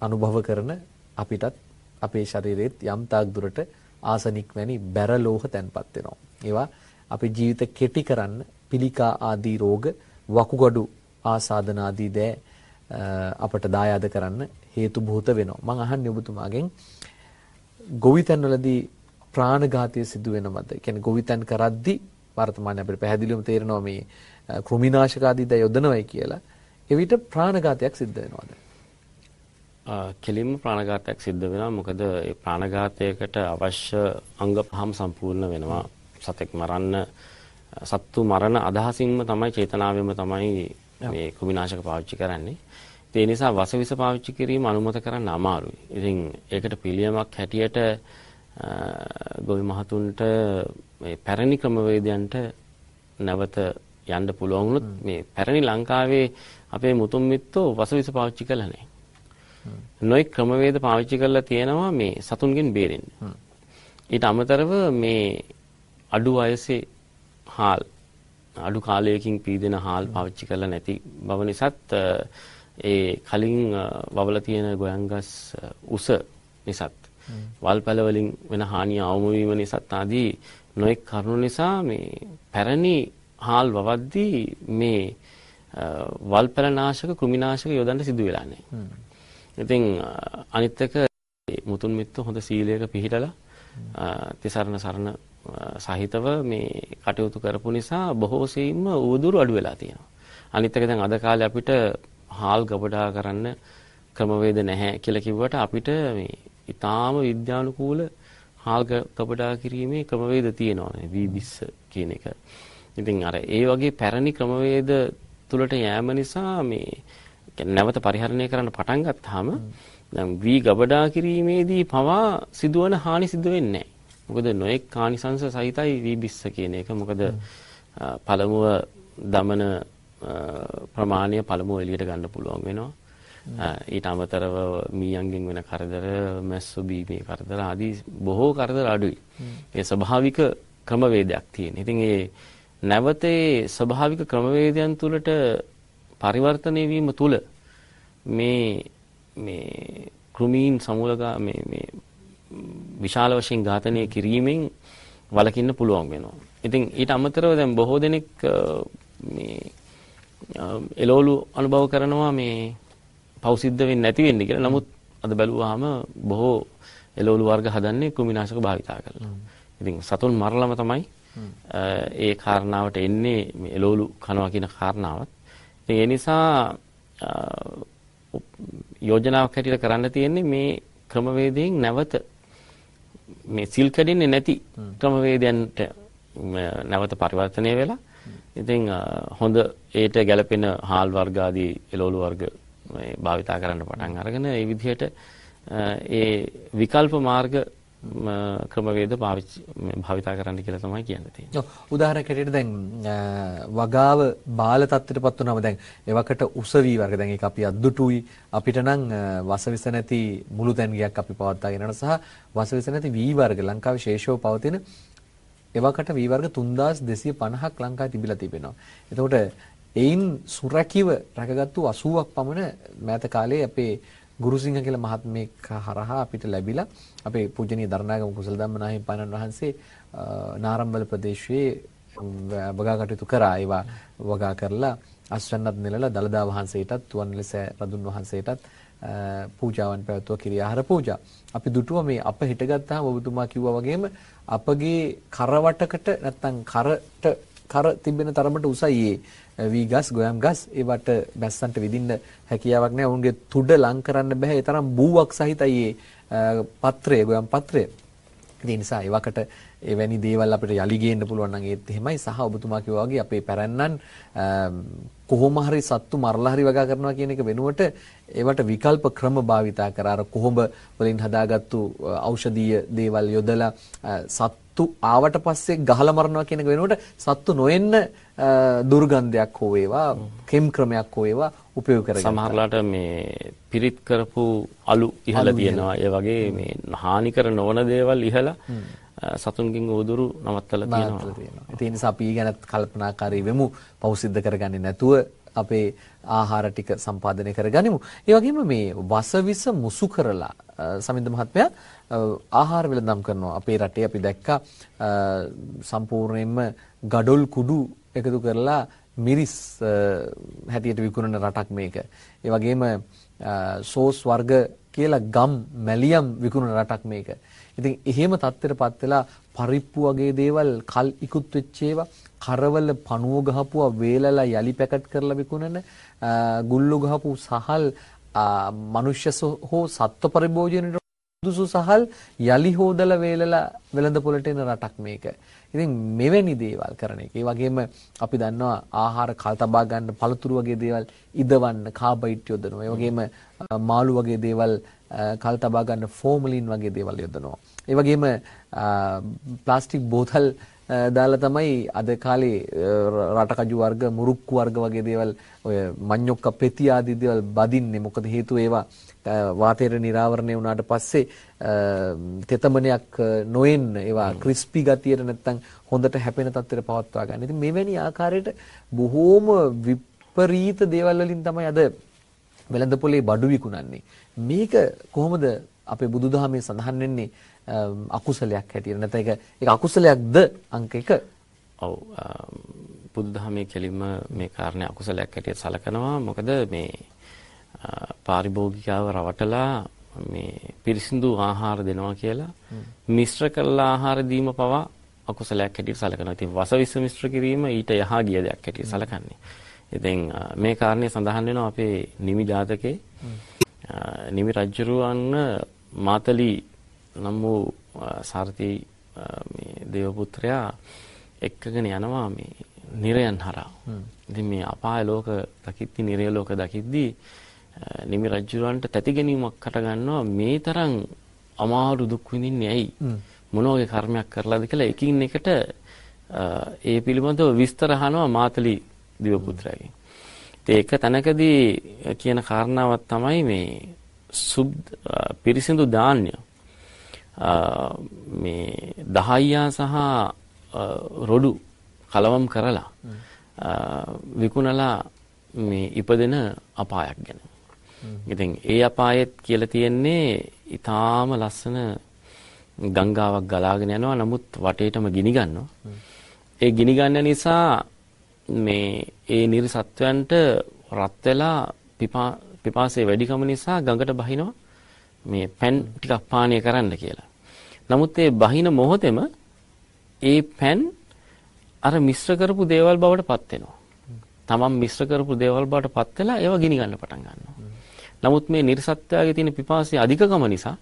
අනුභව කරන අපිටත් අපේ ශරීරෙත් යම් තාක් දුරට ආසනික් වැනි බැරලෝහ තැන්පත් වෙනවා. ඒවා අපේ ජීවිත කෙටි කරන්න පිළිකා ආදී රෝග වකුගඩු ආසාදන ආදී දෑ අපට දායාද කරන්න හේතු බොහෝත වෙනවා. මම අහන්නේ ඔබතුමාගෙන් ගොවිතැන් වලදී ප්‍රාණඝාතය සිදු වෙනවද? කියන්නේ ගොවිතැන් කරද්දී වර්තමානයේ අපිට පැහැදිලිවම තේරෙනවා මේ කෘමිනාශක ආදී දෑ යොදනවයි කියලා. එවිට ප්‍රාණඝාතයක් සිද්ධ වෙනවද? කෙලින්ම ප්‍රාණඝාතයක් සිද්ධ වෙනවා. මොකද ඒ ප්‍රාණඝාතයකට අවශ්‍ය අංග පහම සම්පූර්ණ වෙනවා. සතෙක් මරන්න සත්තු මරණ අදහසින්ම තමයි චේතනාවෙන්ම තමයි මේ කෘමිනාශක පාවිච්චි කරන්නේ. ඒ නිසා වසවිස පාවිච්චි කිරීම අනුමත කරන්න අමාරුයි. ඉතින් ඒකට පිළියමක් හැටියට ගොවි මහතුන්ට මේ පැරණි ක්‍රමවේදයන්ට නැවත යන්න පුළුවන් වුණොත් මේ පැරණි ලංකාවේ අපේ මුතුන් මිත්තෝ වසවිස පාවිච්චි කළා නැහැ. නොයෙක් ක්‍රමවේද පාවිච්චි කරලා තියෙනවා මේ සතුන්ගෙන් බේරෙන්න. ඊට අමතරව මේ අඩු වයසේ හාල් අඩු කාලයකින් පීදෙන හාල් පාවිච්චි කරලා නැති බව නිසාත් ඒ කලින් වවලා තියෙන ගොයන්ගස් උස නිසාත් වල්පැල වලින් වෙන හානිය අවම වීම නිසාත් ආදී නොඑක් කරුණු නිසා මේ පැරණි හාල් වවද්දී මේ වල්පැල නාශක කෘමිනාශක යොදන්න සිදු වෙලා නැහැ. ඉතින් අනිත් එක මුතුන් මිත්තු හොඳ සීලයක පිළිහිටලා තිසරණ සරණ සහිතව මේ කටයුතු කරපු නිසා බොහෝ සෙයින්ම උවදුරු අඩු වෙලා තියෙනවා. අනිත් එක දැන් අද කාලේ අපිට හාල් ගබඩා කරන්න ක්‍රමවේද නැහැ කියලා කිව්වට අපිට මේ ඊටාම විද්‍යානුකූල හාල් ගබඩා කිරීමේ ක්‍රමවේද තියෙනවා වීබිස්ස කියන එක. ඉතින් අර ඒ වගේ පැරණි ක්‍රමවේද තුලට යෑම නිසා මේ නැවත පරිහරණය කරන්න පටන් ගත්තාම දැන් වී ගබඩා කිරීමේදී පවා සිදුවන හානි සිදු වෙන්නේ නැහැ. මොකද නොඑක් කානිසංශ සහිතයි වීබිස්ස කියන එක. මොකද පළමුව දමන ප්‍රමාණය පළමුව එළියට ගන්න පුළුවන් වෙනවා. ඊට අමතරව මීයන්ගෙන් වෙන කරදර, මැස්සෝ බීමේ කරදර ආදී බොහෝ කරදර අඩුයි. ඒ ස්වභාවික ක්‍රමවේදයක් තියෙන. ඉතින් ඒ නැවතේ ස්වභාවික ක්‍රමවේදයන් තුලට පරිවර්තනය වීම තුල මේ මේ කෘමීන් සමූලගා මේ මේ විශාල වශයෙන් ඝාතනය කිරීමෙන් වළකින්න පුළුවන් වෙනවා. ඉතින් ඊට අමතරව දැන් බොහෝ දෙනෙක් මේ එළවලු අනුභව කරනවා මේ පව් සිද්ධ වෙන්නේ නැති වෙන්නේ කියලා. නමුත් අද බැලුවාම බොහෝ එළවලු වර්ග හදන්නේ කෘමිනාශක භාවිතා කරලා. ඉතින් සතුන් මරලම තමයි ඒ කාරණාවට එන්නේ මේ එළවලු කනවා කියන කාරණාවත්. ඉතින් ඒ නිසා යෝජනාවක් හැටියට කරන්න තියෙන්නේ මේ ක්‍රමවේදයෙන් නැවත මේ සිල් කැඩෙන්නේ නැති ක්‍රමවේදයන්ට නැවත පරිවර්තනය වෙලා ඉතින් හොඳ ඒට ගැලපෙන හාල් වර්ග ආදී එළවලු වර්ග මේ භාවිතා කරන්න පටන් අරගෙන ඒ විදිහට ඒ විකල්ප මාර්ග ක්‍රමවේද පාවිච්චි භාවිතා කරන්න කියලා තමයි කියන්න තියෙන්නේ. ඔව් උදාහරණයක් හැටියට දැන් වගාව බාල තත්ත්වයටපත් වුණාම දැන් එවකට උසවි වර්ග දැන් ඒක අපි අද්දුටුයි අපිට නම් වසවිස නැති මුළු තැන්ගයක් අපි පවත්වාගෙන යන සහ වසවිස නැති වී වර්ග ලංකාවේ ශේෂව පවතින එවකට වී වර්ග 3250ක් ලංකාවේ තිබිලා තිබෙනවා. එතකොට එයින් සුරැකිව රැකගත්තු 80ක් පමණ මෑත කාලේ අපේ ගුරුසිංහ කියලා මහත්මයෙක් හරහා අපිට ලැබිලා අපේ පූජනීය දරණාගම කුසල ධම්මනාහිමි පානන් වහන්සේ නාරම්බල ප්‍රදේශයේ වගා කටයුතු කරා. ඒවා වගා කරලා අස්වැන්නත් නෙලලා දලදා වහන්සේටත් තුවන්ලෙස රදුන් වහන්සේටත් පූජාවන් පැවැත්වුවා කිරියාහාර පූජා. අපි දුටුවා මේ අප හිටගත්තාම ඔබතුමා කිව්වා වගේම අපගේ කරවටකට නැත්තම් කරට කර තිබෙන තරමට උසයි වී ගස් ගොයම් ගස් ඒවට බැස්සන්ට විදින්න හැකියාවක් නැහැ. උන්ගේ තුඩ ලං කරන්න බෑ. ඒ තරම් බූවක් සහිතයි ඒ පත්‍රය ගොයම් පත්‍රය. ඒ නිසා ඒවකට එවැනි දේවල් අපිට යලි ගේන්න පුළුවන් නම් ඒත් එහෙමයි සහ ඔබතුමා කිව්වා වගේ අපේ පැරණන් කොහොම හරි සත්තු මරලා හරි වගා කරනවා කියන එක වෙනුවට ඒවට විකල්ප ක්‍රම භාවිතා කර අර කොහොඹ වලින් හදාගත්තු ඖෂධීය දේවල් යොදලා සත්තු ආවට පස්සේ ගහලා මරනවා කියන එක වෙනුවට සත්තු නොඑන්න දුර්ගන්ධයක් හෝ ඒවා කෙම් ක්‍රමයක් හෝ ඒවා උපයෝග කරගන්න. සමහරලාට මේ පිරිත් කරපු අලු ඉහලා තියෙනවා. ඒ වගේ මේ හානිකර නොවන දේවල් ඉහලා සතුන්ගෙන් උදුරු නවත්තලා තියෙනවා. ඒ නිසා අපි ගැනත් කල්පනාකාරී වෙමු. පෞසිද්ධ කරගන්නේ නැතුව අපේ ආහාර ටික සම්පාදනය කරගනිමු. ඒ වගේම මේ වසවිස මුසු කරලා සමින්ද මහත්මයා ආහාර වෙළඳම් කරනවා. අපේ රටේ අපි දැක්කා සම්පූර්ණයෙන්ම gadol කුඩු එකතු කරලා මිරිස් හැටියට විකුණන රටක් මේක. ඒ වගේම සෝස් වර්ග කියලා ගම් මැලියම් විකුණන රටක් මේක. ඉතින් එහෙම තත්ත්වයටපත් වෙලා පරිප්පු වගේ දේවල් කල් ඉක්ුත් වෙච්ච ඒවා කරවල පණුව ගහපුවා වේලලා යලි පැකට් කරලා විකුණන ගුල්ලු ගහපු සහල් මනුෂ්‍ය හෝ සත්ව පරිභෝජනයට සුදුසු සහල් යලි හොදලා වේලලා වෙළඳ පොළට එන රටක් මේක. ඉතින් මෙවැනි දේවල් කරන එක. ඒ වගේම අපි දන්නවා ආහාර කල් තබා ගන්න පළතුරු වගේ දේවල් ඉදවන්න කාබයිට් යොදනවා. ඒ වගේම මාළු වගේ දේවල් කල් තබා ගන්න ෆෝමලින් වගේ දේවල් යොදනවා. ඒ වගේම ප්ලාස්ටික් බෝතල් දාලා තමයි අද කාලේ රටකජු වර්ග මුරුක්කු වර්ග වගේ දේවල් ඔය මඤ්ඤොක්ක පෙති ආදී දේවල් බදින්නේ මොකද හේතුව ඒවා වාතයට නිරාවරණය වුණාට පස්සේ තෙතමනයක් නොෙන්න ඒවා ක්‍රිස්පි ගතියට නැත්තම් හොඳට හැපෙන තත්ත්වයට පවත්වා ගන්න. ඉතින් මෙවැනි ආකාරයට බොහෝම විපරීත දේවල් වලින් තමයි අද වෙළඳ පොලේ බඩු විකුණන්නේ. මේක කොහොමද අපේ බුදුදහමේ සඳහන් වෙන්නේ අකුසලයක් හැටියට නැත්නම් ඒක ඒක අකුසලයක්ද අංක 1 ඔව් බුදුදහමේ කෙලින්ම මේ කාරණේ අකුසලයක් හැටියට සලකනවා මොකද මේ පාරිභෝගිකව රවටලා මේ පිරිසිදු ආහාර දෙනවා කියලා මිශ්‍ර කළා ආහාර දීම පවා අකුසලයක් හැටියට සලකනවා. ඉතින් වසවිස මිශ්‍ර කිරීම ඊට යහා ගිය දෙයක් හැටියට සලකන්නේ. ඉතින් මේ කාරණේ සඳහන් වෙනවා අපේ නිමි ජාතකේ. නිමි රජුරුවන්ව මාතලි නම් වූ සාරති මේ දේවපුත්‍රයා එක්කගෙන යනවා මේ නිරයන් හරහා. ඉතින් මේ අපාය ලෝක දකිද්දි නිරය ලෝක දකිද්දි නිමි රජුරවන්ට තැති ගැනීමක් කට ගන්නවා මේ තරම් අමාරු දුක් විඳින්නේ ඇයි? මොන වගේ කර්මයක් කරලාද කියලා එකින් එකට ඒ පිළිබඳව විස්තර අහනවා මාතලි දිවපුත්‍රයාගෙන්. ඒක තැනකදී කියන කාරණාවක් තමයි මේ සුබ් පිරිසිදු ධාන්‍ය මේ දහයියා සහ රොඩු කලවම් කරලා විකුණලා මේ ඉපදෙන අපායක් ගැන. ඉතින් ඒ අපායෙත් කියලා තියෙන්නේ ඊටාම ලස්සන ගංගාවක් ගලාගෙන යනවා නමුත් වටේටම ගිනි ගන්නවා. ඒ ගිනි ගන්න නිසා මේ ඒ නිර්සත්වයන්ට රත් වෙලා පිපාසය වැඩිකම නිසා ගඟට බහිනවා මේ පැන් ටිකක් පානය කරන්න කියලා. නමුත් ඒ බහින මොහොතේම ඒ පැන් අර මිශ්‍ර කරපු දේවල් බවට පත් වෙනවා. තමන් මිශ්‍ර කරපු දේවල් බවට පත් වෙලා ඒව ගිනි ගන්න පටන් ගන්නවා. නමුත් මේ නිර්සත්‍යයේ තියෙන පිපාසය අධිකකම නිසා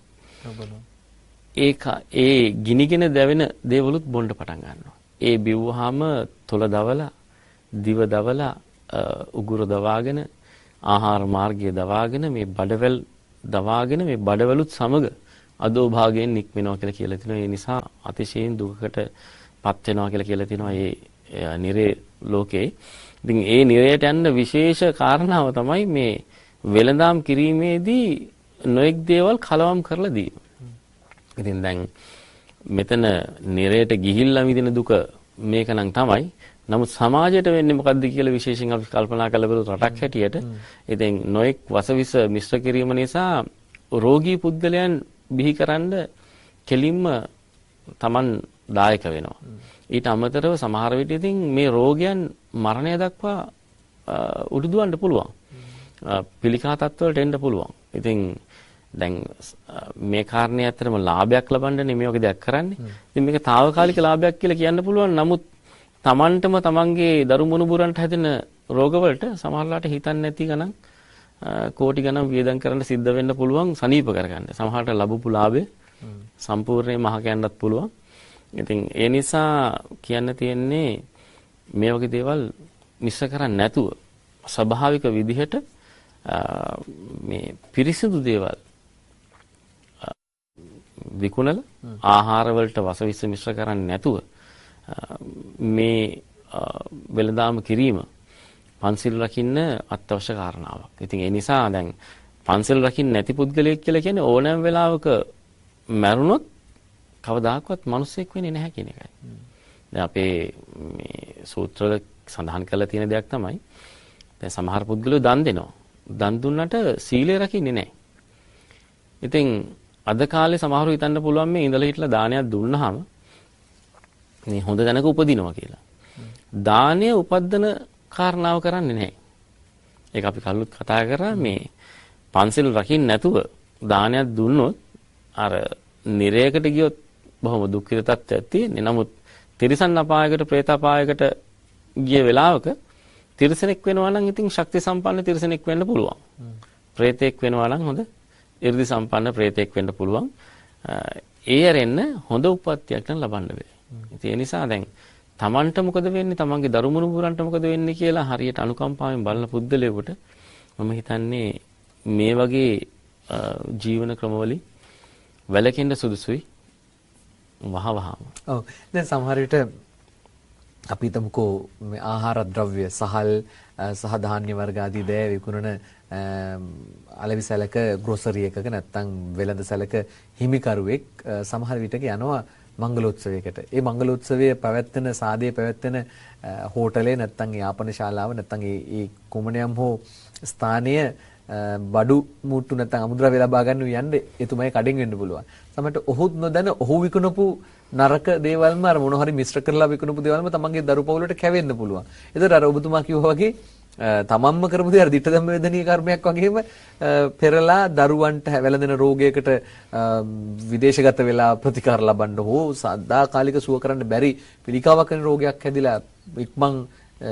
ඒක ඒ ගිනිගෙන දැවෙන දේවලුත් බොන්න පටන් ගන්නවා. ඒ බිව්වහම තොල දවලා, දිව දවලා, උගුර දවාගෙන, ආහාර මාර්ගය දවාගෙන මේ බඩවැල් දවාගෙන මේ බඩවලුත් සමග අදෝ භාගයෙන් නික්මෙනවා කියලා කියලා තිනවා. ඒ නිසා අතිශයින් දුකකට පත් වෙනවා කියලා කියලා තිනවා. ඒ නිරේ ලෝකේ. ඉතින් ඒ නිරයට යන්න විශේෂ කාරණාව තමයි මේ වෙළඳාම් කිරීමේදී නොඑක් දේවල් කලවම් කරලා දීම. ඉතින් දැන් මෙතන නිරයට ගිහිල්ලා මිදින දුක මේක නම් තමයි. නමුත් සමාජයට වෙන්නේ මොකද්ද කියලා විශේෂයෙන් අපි කල්පනා කරලා බලුවොත් රටක් හැටියට ඉතින් නොඑක් වසවිස මිශ්‍ර කිරීම නිසා රෝගී පුද්ගලයන් බිහිකරන්න කෙලින්ම Taman දායක වෙනවා. ඊට අමතරව සමහර විට ඉතින් මේ රෝගයන් මරණය දක්වා උඩුදුවන්න පුළුවන්. පිළිකා තත්ත්වවලට එන්න පුළුවන්. ඉතින් දැන් මේ කාරණේ ඇත්තටම ලාභයක් ලබන්න නෙමෙයි ඔක දෙයක් කරන්නේ. ඉතින් මේක తాවකාලික ලාභයක් කියලා කියන්න පුළුවන්. නමුත් Tamanටම Tamanගේ දරු මුණුබුරන්ට හැදෙන රෝගවලට සමහරලාට හිතන්නේ නැති ගණන් කෝටි ගණන් වියදම් කරන්න සිද්ධ වෙන්න පුළුවන් සනීප කරගන්න. සමහරට ලැබපු ලාභය සම්පූර්ණයෙන්ම අහ කියන්නත් පුළුවන්. ඉතින් ඒ නිසා කියන්න තියෙන්නේ මේ වගේ දේවල් මිස කරන්නේ නැතුව ස්වභාවික විදිහට මේ පිරිසිදු දේවල් විකුණලා ආහාර වලට වසවිස මිශ්‍ර කරන්නේ නැතුව මේ වෙළඳාම කිරීම පන්සිල් රකින්න අත්‍යවශ්‍ය කාරණාවක්. ඉතින් ඒ නිසා දැන් පන්සිල් රකින්න නැති පුද්ගලයෙක් කියලා කියන්නේ ඕනෑම වෙලාවක මැරුණොත් කවදාකවත් මිනිසෙක් වෙන්නේ නැහැ කියන එකයි. දැන් අපේ මේ සූත්‍රවල සඳහන් කරලා තියෙන දෙයක් තමයි දැන් සමහර පුද්ගලයෝ දන් දෙනවා. දන් දුන්නට සීලය රකින්නේ නැහැ. ඉතින් අද කාලේ සමහරව හිතන්න පුළුවන් මේ ඉඳලා හිටලා දානයක් දුන්නාම මේ හොඳ තැනක උපදිනවා කියලා. දානය උපද්දන කාරණාව කරන්නේ නැහැ. ඒක අපි කල්ලුත් කතා කරා මේ පන්සල් රකින්න නැතුව දානයක් දුන්නොත් අර නිරයකට ගියොත් බොහොම දුක්ඛිත තත්ත්වයක් තියෙන්නේ. නමුත් තිරිසන් අපායකට, പ്രേත අපායකට ගිය වෙලාවක තිරිසනෙක් වෙනවා නම් ඉතින් ශක්ති සම්පන්න තිරිසනෙක් වෙන්න පුළුවන්. പ്രേතෙක් වෙනවා නම් හොඳ 이르දි සම්පන්න പ്രേතෙක් වෙන්න පුළුවන්. ඒ ඇරෙන්න හොඳ උපත්යක් නම් ලබන්න බෑ. ඒ නිසා දැන් Tamanට මොකද වෙන්නේ? Tamanගේ දරු මුණුබුරන්ට මොකද වෙන්නේ කියලා හරියට අනුකම්පාවෙන් බලන පුද්දලයෙකුට මම හිතන්නේ මේ වගේ ජීවන ක්‍රමවලින් වැළකෙන්න සුදුසුයි වහ වහම. ඔව්. දැන් සමහර විට අපි හිතමුකෝ මේ ආහාර ද්‍රව්‍ය සහල් සහ ධාන්‍ය වර්ග ආදී දෑ විකුණන අලෙවි සැලක ග්‍රොසරි එකක නැත්තම් වෙළඳ සැලක හිමිකරුවෙක් සමහර විටක යනවා මංගලෝත්සවයකට. ඒ මංගලෝත්සවයේ පැවැත්වෙන සාදයේ පැවැත්වෙන හෝටලේ නැත්තම් යාපන ශාලාව නැත්තම් ඒ කුමණයම් හෝ ස්ථානීය බඩු මුට්ටු නැත්නම් අමුද්‍රව්‍ය ලබා ගන්න යන්නේ එතුමයි කඩෙන් වෙන්න පුළුවන්. සමහරට ඔහුත් නොදැන ඔහු විකුණපු නරක දේවල්ම අර මොන හරි මිශ්‍ර කරලා විකුණපු දේවල්ම තමන්ගේ දරු පවුලට කැවෙන්න පුළුවන්. ඒතර අර ඔබතුමා කිව්වා වගේ තමන්ම කරපු දේ අර ditta ධම්ම වේදනීය කර්මයක් වගේම පෙරලා දරුවන්ට වැළඳෙන රෝගයකට විදේශගත වෙලා ප්‍රතිකාර ලබන්න හෝ සදාකාලික සුව කරන්න බැරි පිළිකාවක් වෙන රෝගයක් හැදිලා ඉක්මන්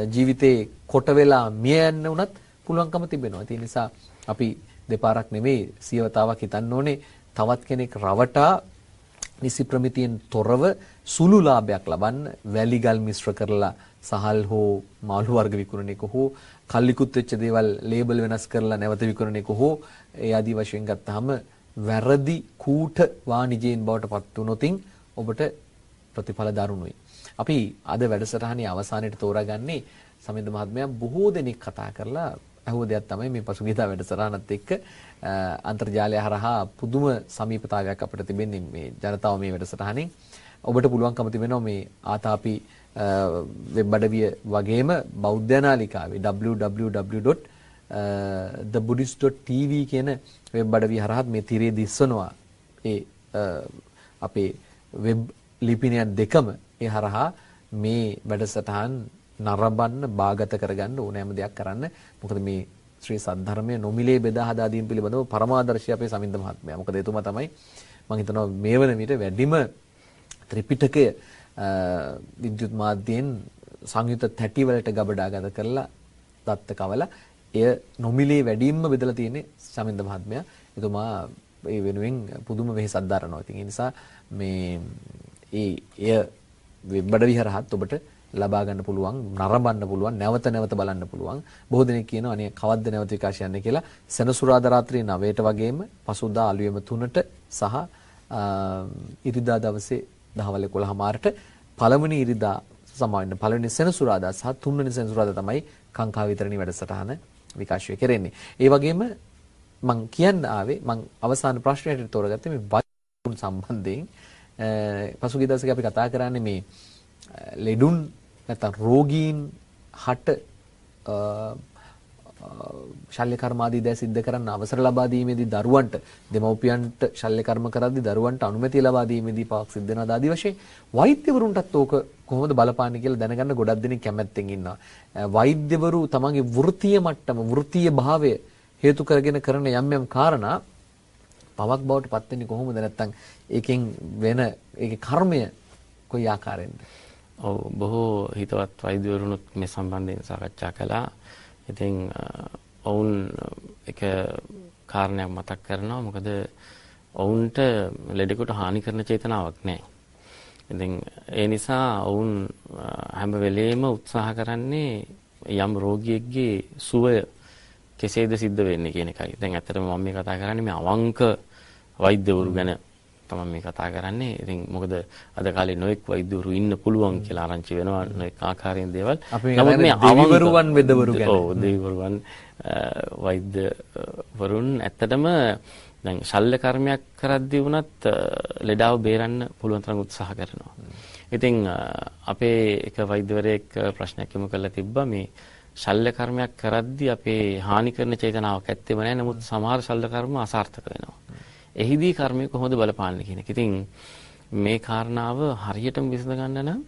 ජීවිතේ කොට වෙලා මිය යන්න උනත් පුළුවන්කම තිබෙනවා. ඒ නිසා අපි දෙපාරක් නෙමෙයි සියවතාවක් හිතන්න ඕනේ තවත් කෙනෙක් රවටා නිසි ප්‍රමිතියෙන් තොරව සුළු ලාභයක් ලබන්න වැලිගල් මිශ්‍ර කරලා සහල් හෝ මාළු වර්ග විකුණන එක හෝ කල්ලිකුත් වෙච්ච දේවල් ලේබල් වෙනස් කරලා නැවත විකුණන එක හෝ ඒ ආදි වශයෙන් ගත්තාම වැරදි කූට වාණිජයෙන් බවට පත් වුනොතින් ඔබට ප්‍රතිඵල දරුණුයි. අපි අද වැඩසටහනේ අවසානයේ තෝරාගන්නේ සමින්ද මහත්මයා බොහෝ දෙනෙක් කතා කරලා අහුව දෙයක් තමයි මේ පසුගියදා වැඩසටහනත් එක්ක අන්තර්ජාලය හරහා පුදුම සමීපතාවයක් අපිට තිබෙන්නේ මේ ජනතාව මේ වැඩසටහනින් ඔබට පුළුවන්කම තිබෙනවා මේ ආතාපි වෙබ් අඩවිය වගේම බෞද්ධ නාලිකාවේ www.thebuddhist.tv කියන වෙබ් අඩවිය හරහා මේ තිරේ දිස්වනවා ඒ අපේ වෙබ් ලිපිනයන් දෙකම ඒ හරහා මේ වැඩසටහන් නරඹන්න බාගත කරගන්න ඕනෑම දෙයක් කරන්න. මොකද මේ ශ්‍රී සද්ධර්මයේ නොමිලේ බෙදා හදා දීම පිළිබඳව පරමාදර්ශී අපේ සමින්ද මහත්මයා. මොකද එතුමා තමයි මම හිතනවා මේ වන විට වැඩිම ත්‍රිපිටකය විද්‍යුත් මාධ්‍යයෙන් සංයුත තැටි වලට ගබඩාගත කරලා දත්ත කවලා එය නොමිලේ වැඩිම්ම බෙදලා තියෙන්නේ සමින්ද මහත්මයා. එතුමා ඒ වෙනුවෙන් පුදුම වෙහෙසක් දරනවා. ඉතින් ඒ නිසා මේ ඒ එය වෙබ්බඩ විහරහත් ඔබට ලබා ගන්න පුළුවන් නරඹන්න පුළුවන් නැවත නැවත බලන්න පුළුවන් බොහෝ දෙනෙක් කියනවා අනේ කවද්ද නැවත විකාශය යන්නේ කියලා සෙනසුරාදා රාත්‍රී 9ට වගේම පසුදා අලුයම 3ට සහ ඉරිදා දවසේ දහවල් 11 මාරට පළවෙනි ඉරිදා සමාවෙන්න පළවෙනි සෙනසුරාදා සහ තුන්වෙනි සෙනසුරාදා තමයි කාංකා විතරණි වැඩසටහන විකාශය කෙරෙන්නේ. ඒ වගේම මම කියන්න ආවේ මම අවසාන ප්‍රශ්නයට තෝරගත්තේ මේ වෛද්‍යුන් සම්බන්ධයෙන් පසුගිය දවසේ අපි කතා කරන්නේ මේ ලෙඩුන් නැත්නම් රෝගීන් හට ශල්‍ය කර්මාදී දෑ සිද්ධ කරන්න අවසර ලබා දීමේදී දරුවන්ට දෙමව්පියන්ට ශල්‍ය කර්ම කරද්දී දරුවන්ට අනුමැතිය ලබා දීමේදී පවක් සිද්ධ වෙනවා ආදී වශයෙන් වෛද්‍යවරුන්ටත් ඕක කොහොමද බලපාන්නේ කියලා දැනගන්න ගොඩක් දෙනෙක් කැමැත්තෙන් ඉන්නවා. වෛද්‍යවරු තමන්ගේ වෘත්තීය මට්ටම වෘත්තීය භාවය හේතු කරගෙන කරන යම් යම් කාරණා පවක් බවට පත් වෙන්නේ කොහොමද නැත්නම් ඒකෙන් වෙන ඒකේ කර්මය කොයි ආකාරයෙන්ද? ඔව් බොහෝ හිතවත් වෛද්‍යවරුනුත් මේ සම්බන්ධයෙන් සාකච්ඡා කළා. ඉතින් ඔවුන් එක කාරණයක් මතක් කරනවා මොකද ඔවුන්ට ලෙඩෙකුට හානි කරන චේතනාවක් නැහැ. ඉතින් ඒ නිසා ඔවුන් හැම වෙලේම උත්සාහ කරන්නේ යම් රෝගියෙක්ගේ සුවය කෙසේද සිද්ධ වෙන්නේ කියන එකයි. දැන් ඇත්තටම මම මේ කතා කරන්නේ මේ අවංක වෛද්‍යවරු ගැන තමයි මේ කතා කරන්නේ. ඉතින් මොකද අද කාලේ නොඑක් වෛද්‍යවරු ඉන්න පුළුවන් කියලා ආරංචි වෙනවා නොඑක් ආකාරයෙන් දේවල්. නමුත් මේ දෙවිවරුවන් වෙදවරු ගැන. ඔව් දෙවිවරුවන් වෛද්‍යවරුන් ඇත්තටම දැන් ශල්‍ය කර්මයක් කරද්දී වුණත් ලෙඩාව බේරන්න පුළුවන් තරම් උත්සාහ කරනවා. ඉතින් අපේ එක වෛද්‍යවරයෙක් ප්‍රශ්නයක් යොමු කරලා තිබ්බා මේ ශල්‍ය කර්මයක් කරද්දී අපේ හානි කරන චේතනාවක් ඇත්තෙම නැහැ. නමුත් සමහර ශල්‍ය කර්ම අසාර්ථක වෙනවා. එහිදී කර්මය කොහොමද බලපාන්නේ කියන එක. ඉතින් මේ කාරණාව හරියටම විසඳ ගන්න නම්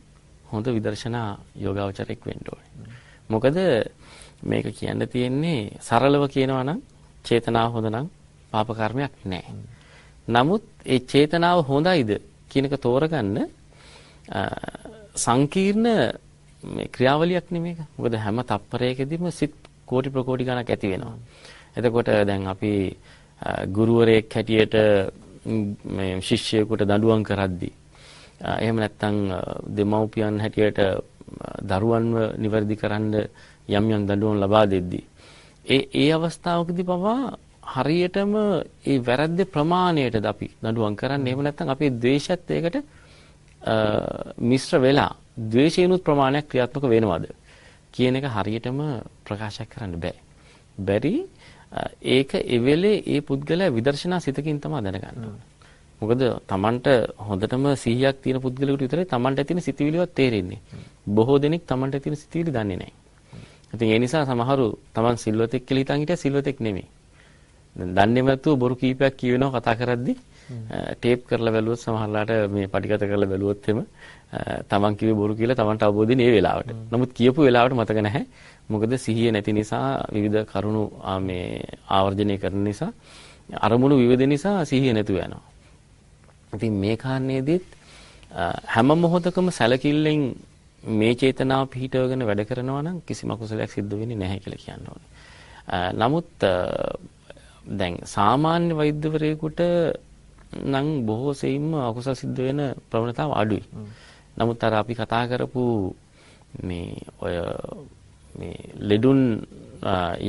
හොඳ විදර්ශනා යෝගාවචරයක් වෙන්න ඕනේ. මොකද මේක කියන්න තියෙන්නේ සරලව කියනවා නම් චේතනාව හොඳ නම් පාප කර්මයක් නැහැ. නමුත් ඒ චේතනාව හොඳයිද කියන එක තෝරගන්න සංකීර්ණ මේ ක්‍රියාවලියක් නෙමේක. මොකද හැම තප්පරයකදීම සිත් කෝටි ප්‍රකෝටි ගණක් ඇති වෙනවා. එතකොට දැන් අපි ගුරුවරයෙක් හැටියට මේ ශිෂ්‍යයෙකුට දඬුවම් කරද්දී එහෙම නැත්නම් දෙමව්පියන් හැටියට දරුවන්ව නිවැරදි කරන්න යම් යම් දඬුවම් ලබා දෙද්දී ඒ ඒ අවස්ථාවකදී පවා හරියටම ඒ වැරද්ද ප්‍රමාණයටද අපි දඬුවම් කරන්නේ එහෙම නැත්නම් අපේ ද්වේෂයත් ඒකට මිශ්‍ර වෙලා ද්වේෂයනුත් ප්‍රමාණයක් ක්‍රියාත්මක වෙනවද කියන එක හරියටම ප්‍රකාශ කරන්න බෑ. බැරි ඒක එවෙලේ ඒ පුද්ගලයා විදර්ශනා සිතකින් තමයි දැනගන්න මොකද Tamanට හොඳටම 100ක් තියෙන පුද්ගලයෙකුට විතරයි Tamanට තියෙන සිතුවිලිවත් තේරෙන්නේ. බොහෝ දෙනෙක් Tamanට තියෙන සිතුවිලි දන්නේ නැහැ. ඉතින් ඒ නිසා සමහරු Taman සිල්වතෙක් කියලා හිතන් හිටියා සිල්වතෙක් නෙමෙයි. දන්නේම නැතුව බොරු කීපයක් කියවෙනවා කතා කරද්දි ටේප් කරලා බැලුවොත් සමහරලාට මේ පටිගත කරලා බැලුවොත් එම තමන් කිව්වේ බොරු කියලා තමන්ට අවබෝධ වෙන්නේ ඒ වෙලාවට. නමුත් කියපු වෙලාවට මතක නැහැ. මොකද සිහිය නැති නිසා විවිධ කරුණු මේ ආවර්ජනය කරන නිසා අරමුණු විවිධ නිසා සිහිය නැතුව යනවා. ඉතින් මේ කාරණේදීත් හැම මොහොතකම සැලකිල්ලෙන් මේ චේතනාව පිහිටවගෙන වැඩ කරනවා නම් කිසිම අකුසලයක් සිද්ධ වෙන්නේ නැහැ කියලා කියන්න ඕනේ. නමුත් දැන් සාමාන්‍ය වෛද්‍යවරයෙකුට නම් බොහෝ සෙයින්ම අකුසල සිද්ධ වෙන ප්‍රවණතාව අඩුයි. නමුත් අර අපි කතා කරපු මේ ඔය මේ ලෙඩුන්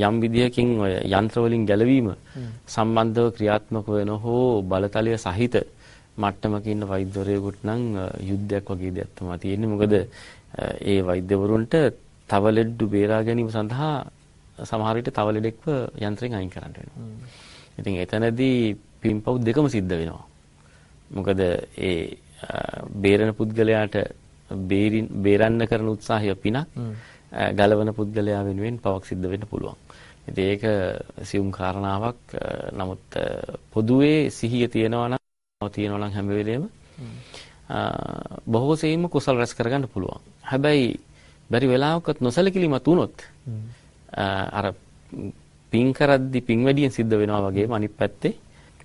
යම් විදියකින් ඔය යන්ත්‍ර වලින් ගැලවීම සම්බන්ධව ක්‍රියාත්මක වෙන හෝ බලතලය සහිත මට්ටමක ඉන්න වෛද්‍යවරයෙකුට නම් යුද්ධයක් වගේ දෙයක් තමයි තියෙන්නේ. මොකද ඒ වෛද්‍යවරුන්ට තව ලෙඩු බේරා ගැනීම සඳහා සමහර විට තව ලෙඩෙක්ව යන්ත්‍රයෙන් අයින් කරන්න වෙනවා. ඉතින් එතනදී පින්පව් දෙකම සිද්ධ වෙනවා. මොකද ඒ බේරන පුද්ගලයාට බේරන්න කරන උත්සාහය පිනක් ගලවන පුද්ගලයා වෙනුවෙන් පවක් සිද්ධ වෙන්න පුළුවන්. ඉතින් ඒක සියුම් කාරණාවක්. නමුත් පොදුවේ සිහිය තියෙනවා නම් තියෙනවා නම් හැම වෙලේම බොහෝ සෙයින්ම කුසල රැස් කරගන්න පුළුවන්. හැබැයි බැරි වෙලාවකත් නොසලකිලිමත් වුණොත් අර පින් කරද්දි පින් වැඩියෙන් සිද්ධ වෙනවා වගේම අනිත් පැත්තේ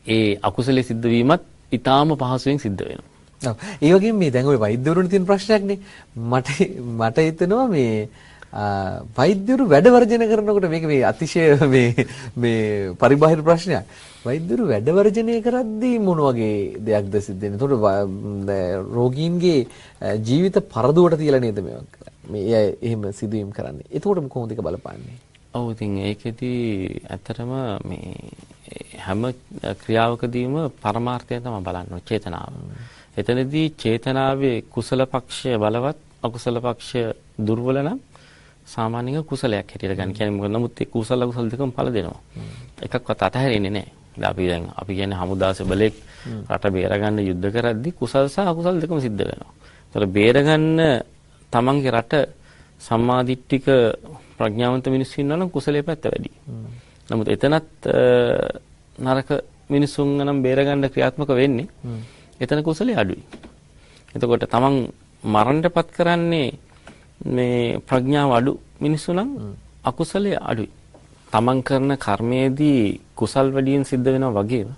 ඒ අකුසලයේ සිද්ධ වීමත් ඊටාම පහසුවෙන් සිද්ධ වෙනවා. ඔව්. ඒ වගේම මේ දැන් ওই වෛද්‍යවරුන් තියෙන ප්‍රශ්නයක්නේ. මට මට හිතෙනවා මේ වෛද්‍යවරු වැඩ වර්ජන කරනකොට මේක මේ අතිශය මේ මේ පරිබාහිර ප්‍රශ්නයක්. වෛද්‍යවරු වැඩ වර්ජනය කරද්දී මොන වගේ දෙයක්ද සිද්ධ වෙන්නේ? එතකොට රෝගීන්ගේ ජීවිත පරදුවට තියලා නේද මේවා කරන්නේ? මේ එහෙම සිදුවීම් කරන්නේ. එතකොට කොහොමද ඒක බලපාන්නේ? ඔව් ඉතින් ඒකෙදි ඇත්තටම මේ හැම ක්‍රියාවකදීම පරමාර්ථය තමයි බලන්න චේතනාව. එතනදී චේතනාවේ කුසල පක්ෂය බලවත් අකුසල පක්ෂය දුර්වල නම් සාමාන්‍යයෙන් කුසලයක් හැටියට ගන්න. කියන්නේ මොකද නමුත් ඒ කුසල අකුසල දෙකම ඵල දෙනවා. එකක්වත් අතහැරෙන්නේ නැහැ. දැන් අපි දැන් අපි කියන්නේ හමුදාස බලෙක් රට බේරගන්න යුද්ධ කරද්දී කුසල් සහ අකුසල් දෙකම සිද්ධ වෙනවා. ඒතර බේරගන්න තමන්ගේ රට සම්මාදිට්ඨික ප්‍රඥාවන්ත මිනිස්සු ඉන්නවා නම් කුසලයේ පැත්ත වැඩි. නමුත් එතනත් නරක මිනිසුන් නම් බේරගන්න ක්‍රියාත්මක වෙන්නේ එතන කුසලයේ අඩුයි. එතකොට තමන් මරණයටපත් කරන්නේ මේ ප්‍රඥාව අඩු මිනිස්සු නම් අකුසලයේ අඩුයි. තමන් කරන කර්මයේදී කුසල් වැඩියෙන් සිද්ධ වෙනවා වගේම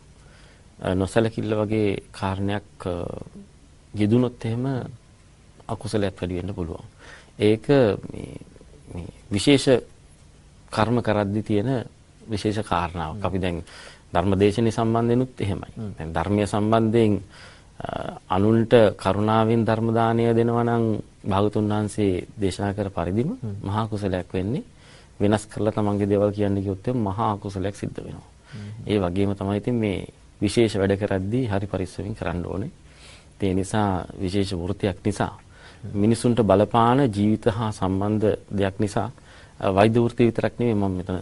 නොසලකිල්ල වගේ කාරණයක් යෙදුනොත් එහෙම අකුසලයක් වැඩි වෙන්න පුළුවන්. ඒක මේ විශේෂ කර්ම කරද්දී තියෙන විශේෂ කාරණාවක්. අපි දැන් ධර්මදේශනයේ සම්බන්ධෙනුත් එහෙමයි. දැන් ධර්මීය සම්බන්ධයෙන් අනුන්ට කරුණාවෙන් ධර්ම දානය දෙනවා නම් භාගතුන් වහන්සේ දේශනා කර පරිදිම මහා කුසලයක් වෙන්නේ වෙනස් කරලා තමන්ගේ දේවල් කියන්න කිව්වොත් මහා කුසලයක් සිද්ධ වෙනවා. ඒ වගේම තමයි ඉතින් මේ විශේෂ වැඩ කරද්දී හරි පරිස්සමින් කරන්න ඕනේ. ඒ නිසා විශේෂ වෘත්තියක් නිසා මිනිසුන්ට බලපාන ජීවිත හා සම්බන්ධ දෙයක් නිසා වෛද්‍ය වෘත්තිය විතරක් නෙමෙයි මම මෙතන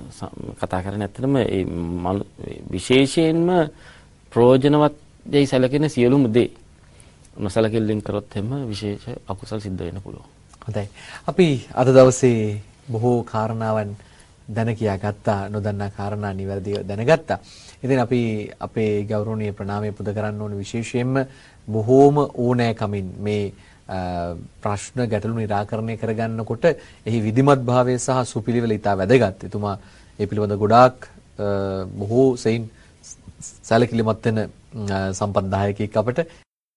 කතා කරන්නේ ඇත්තටම මේ විශේෂයෙන්ම ප්‍රයෝජනවත් දෙයි සැලකෙන සියලුම දේ නොසලකෙල්ලෙන් කරොත් එම විශේෂ අකුසල් සිද්ධ වෙන්න පුළුවන්. හොඳයි. අපි අද දවසේ බොහෝ කාරණාවන් දැන කියා ගත්තා නොදන්නා කාරණා නිවැරදිව දැනගත්තා. ඉතින් අපි අපේ ගෞරවනීය ප්‍රණාමය පුද කරන්න ඕන විශේෂයෙන්ම බොහෝම ඕනෑකමින් මේ ප්‍රශ්න ගැටලු निराකරණය කරගන්නකොට එහි විධිමත් භාවය සහ සුපිළිවෙල ඉතා වැදගත්. එතුමා ඒ පිළිබඳ ගොඩාක් බොහෝ සෙයින් සැලකිලිමත් වෙන සම්පත්දායකයෙක් අපට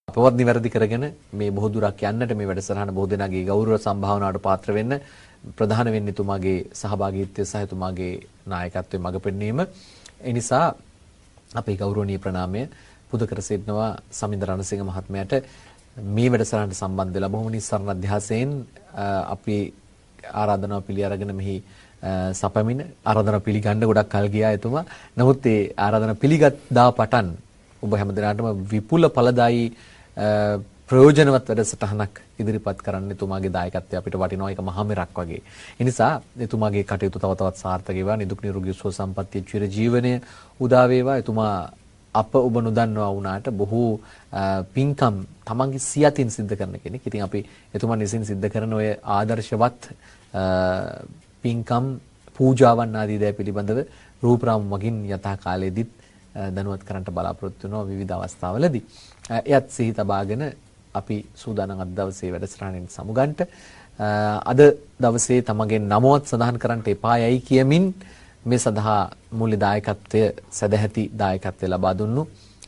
අපවත් නිවැරදි කරගෙන මේ බොහෝ දුරක් යන්නට මේ වැඩසටහන බොහෝ දෙනාගේ ගෞරව සම්භාවනාවට පාත්‍ර වෙන්න ප්‍රධාන වෙන්නේ එතුමාගේ සහභාගීත්වය සහ එතුමාගේ නායකත්වයේ මඟ පෙන්වීම. ඒ නිසා අපේ ගෞරවනීය ප්‍රණාමය පුද කර සිටනවා සමින්ද රණසිංහ මහත්මයාට මේ වැඩසටහනට සම්බන්ධ වෙලා බොහොම නිස්සාරණ අධ්‍යාසයෙන් අපි ආරාධනාව පිළි අරගෙන මෙහි සපමින ආරාධනාව පිළිගන්න ගොඩක් කල් ගියා එතුමා. නමුත් ඒ ආරාධනාව පිළිගත්දා පටන් ඔබ හැමදෙනාටම විපුල ඵලදායි ප්‍රයෝජනවත් වැඩසටහනක් ඉදිරිපත් කරන්න එතුමාගේ දායකත්වය අපිට වටිනවා ඒක මහමෙරක් වගේ. ඒ නිසා එතුමාගේ කටයුතු තව තවත් සාර්ථක වේවා නිදුක් නිරෝගී සුව සම්පන්නිය චිර ජීවනය උදා වේවා. එතුමා අප ඔබ නොදන්නවා වුණාට බොහෝ පින්කම් තමන්ගේ සියතින් සිද්ධ කරන කෙනෙක්. ඉතින් අපි එතුමන් විසින් සිද්ධ කරන ඔය ආදර්ශවත් පින්කම් පූජාවන් ආදී දෑ පිළිබඳව රූපරාම මගින් යථා කාලයේදීත් දැනුවත් කරන්නට බලාපොරොත්තු වෙනවා විවිධ අවස්ථාවලදී. එයත් සිහි තබාගෙන අපි සූදානම් අද දවසේ වැඩසටහනින් සමුගන්ට අද දවසේ තමගේ නමවත් සඳහන් කරන්නට එපායයි කියමින් මේ සඳහා මූල්‍ය දායකත්වය සදැහැති දායකත්වය ලබා දුන්නු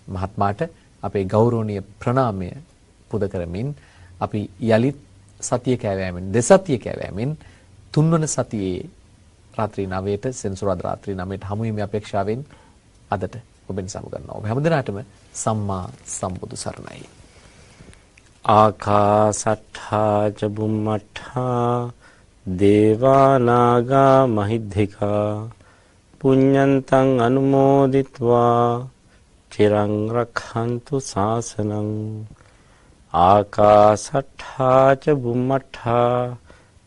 මහත්මාට අපේ ගෞරවනීය ප්‍රණාමය පුද කරමින් අපි යලිත් සතිය කෑවෑමෙන් දෙසතිය කෑවෑමෙන් තුන්වන සතියේ රාත්‍රී 9ට සෙන්සුරාදා රාත්‍රී 9ට හමු වීමේ අපේක්ෂාවෙන් අදට ඔබෙන් සමුගන්නවා. ඔබ හැමදෙනාටම සම්මා සම්බුදු සරණයි. ආකාසට්ඨා ච බුම්මට්ඨා දේවා නාග මහිද්దికා පුඤ්ඤන්තං අනුමෝදිත්වා චිරං රක්ඛන්තු සාසනං ආකාසට්ඨා ච බුම්මට්ඨා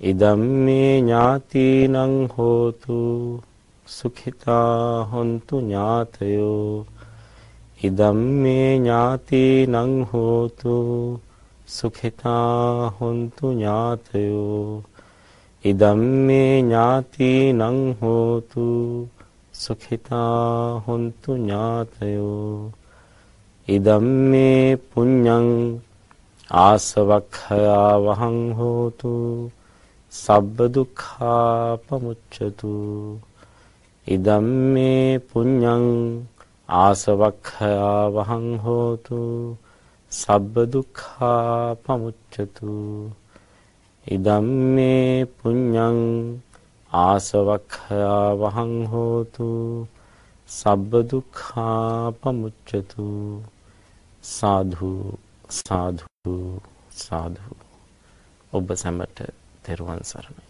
ඉදම්මේ ඥාතිනං හෝතු සුඛිතා හොන්තු ඥාතයෝ ඉදම්මේ ඥාතිනං හෝතු සුඛිතා හොන්තු ඥාතයෝ ඉදම්මේ ඥාතිනං හෝතු සුඛිතා හොන්තු ඥාතයෝ ඉදම්මේ පුඤ්ඤං ආසවක්ඛයා වහං හෝතු සබ්බ දුක්ඛා පමුච්ඡතු ඉදම්මේ පුඤ්ඤං ආසවක්ඛයා වහං හෝතු. සබ්බ දුක්ඛා පමුච්ඡතු ඉදම්මේ පුඤ්ඤං ආසවක්ඛයා වහං හෝතු. සබ්බ දුක්ඛා පමුච්ඡතු සාධු සාධු සාධු. ඔබ සැමට තෙරුවන් සරණයි.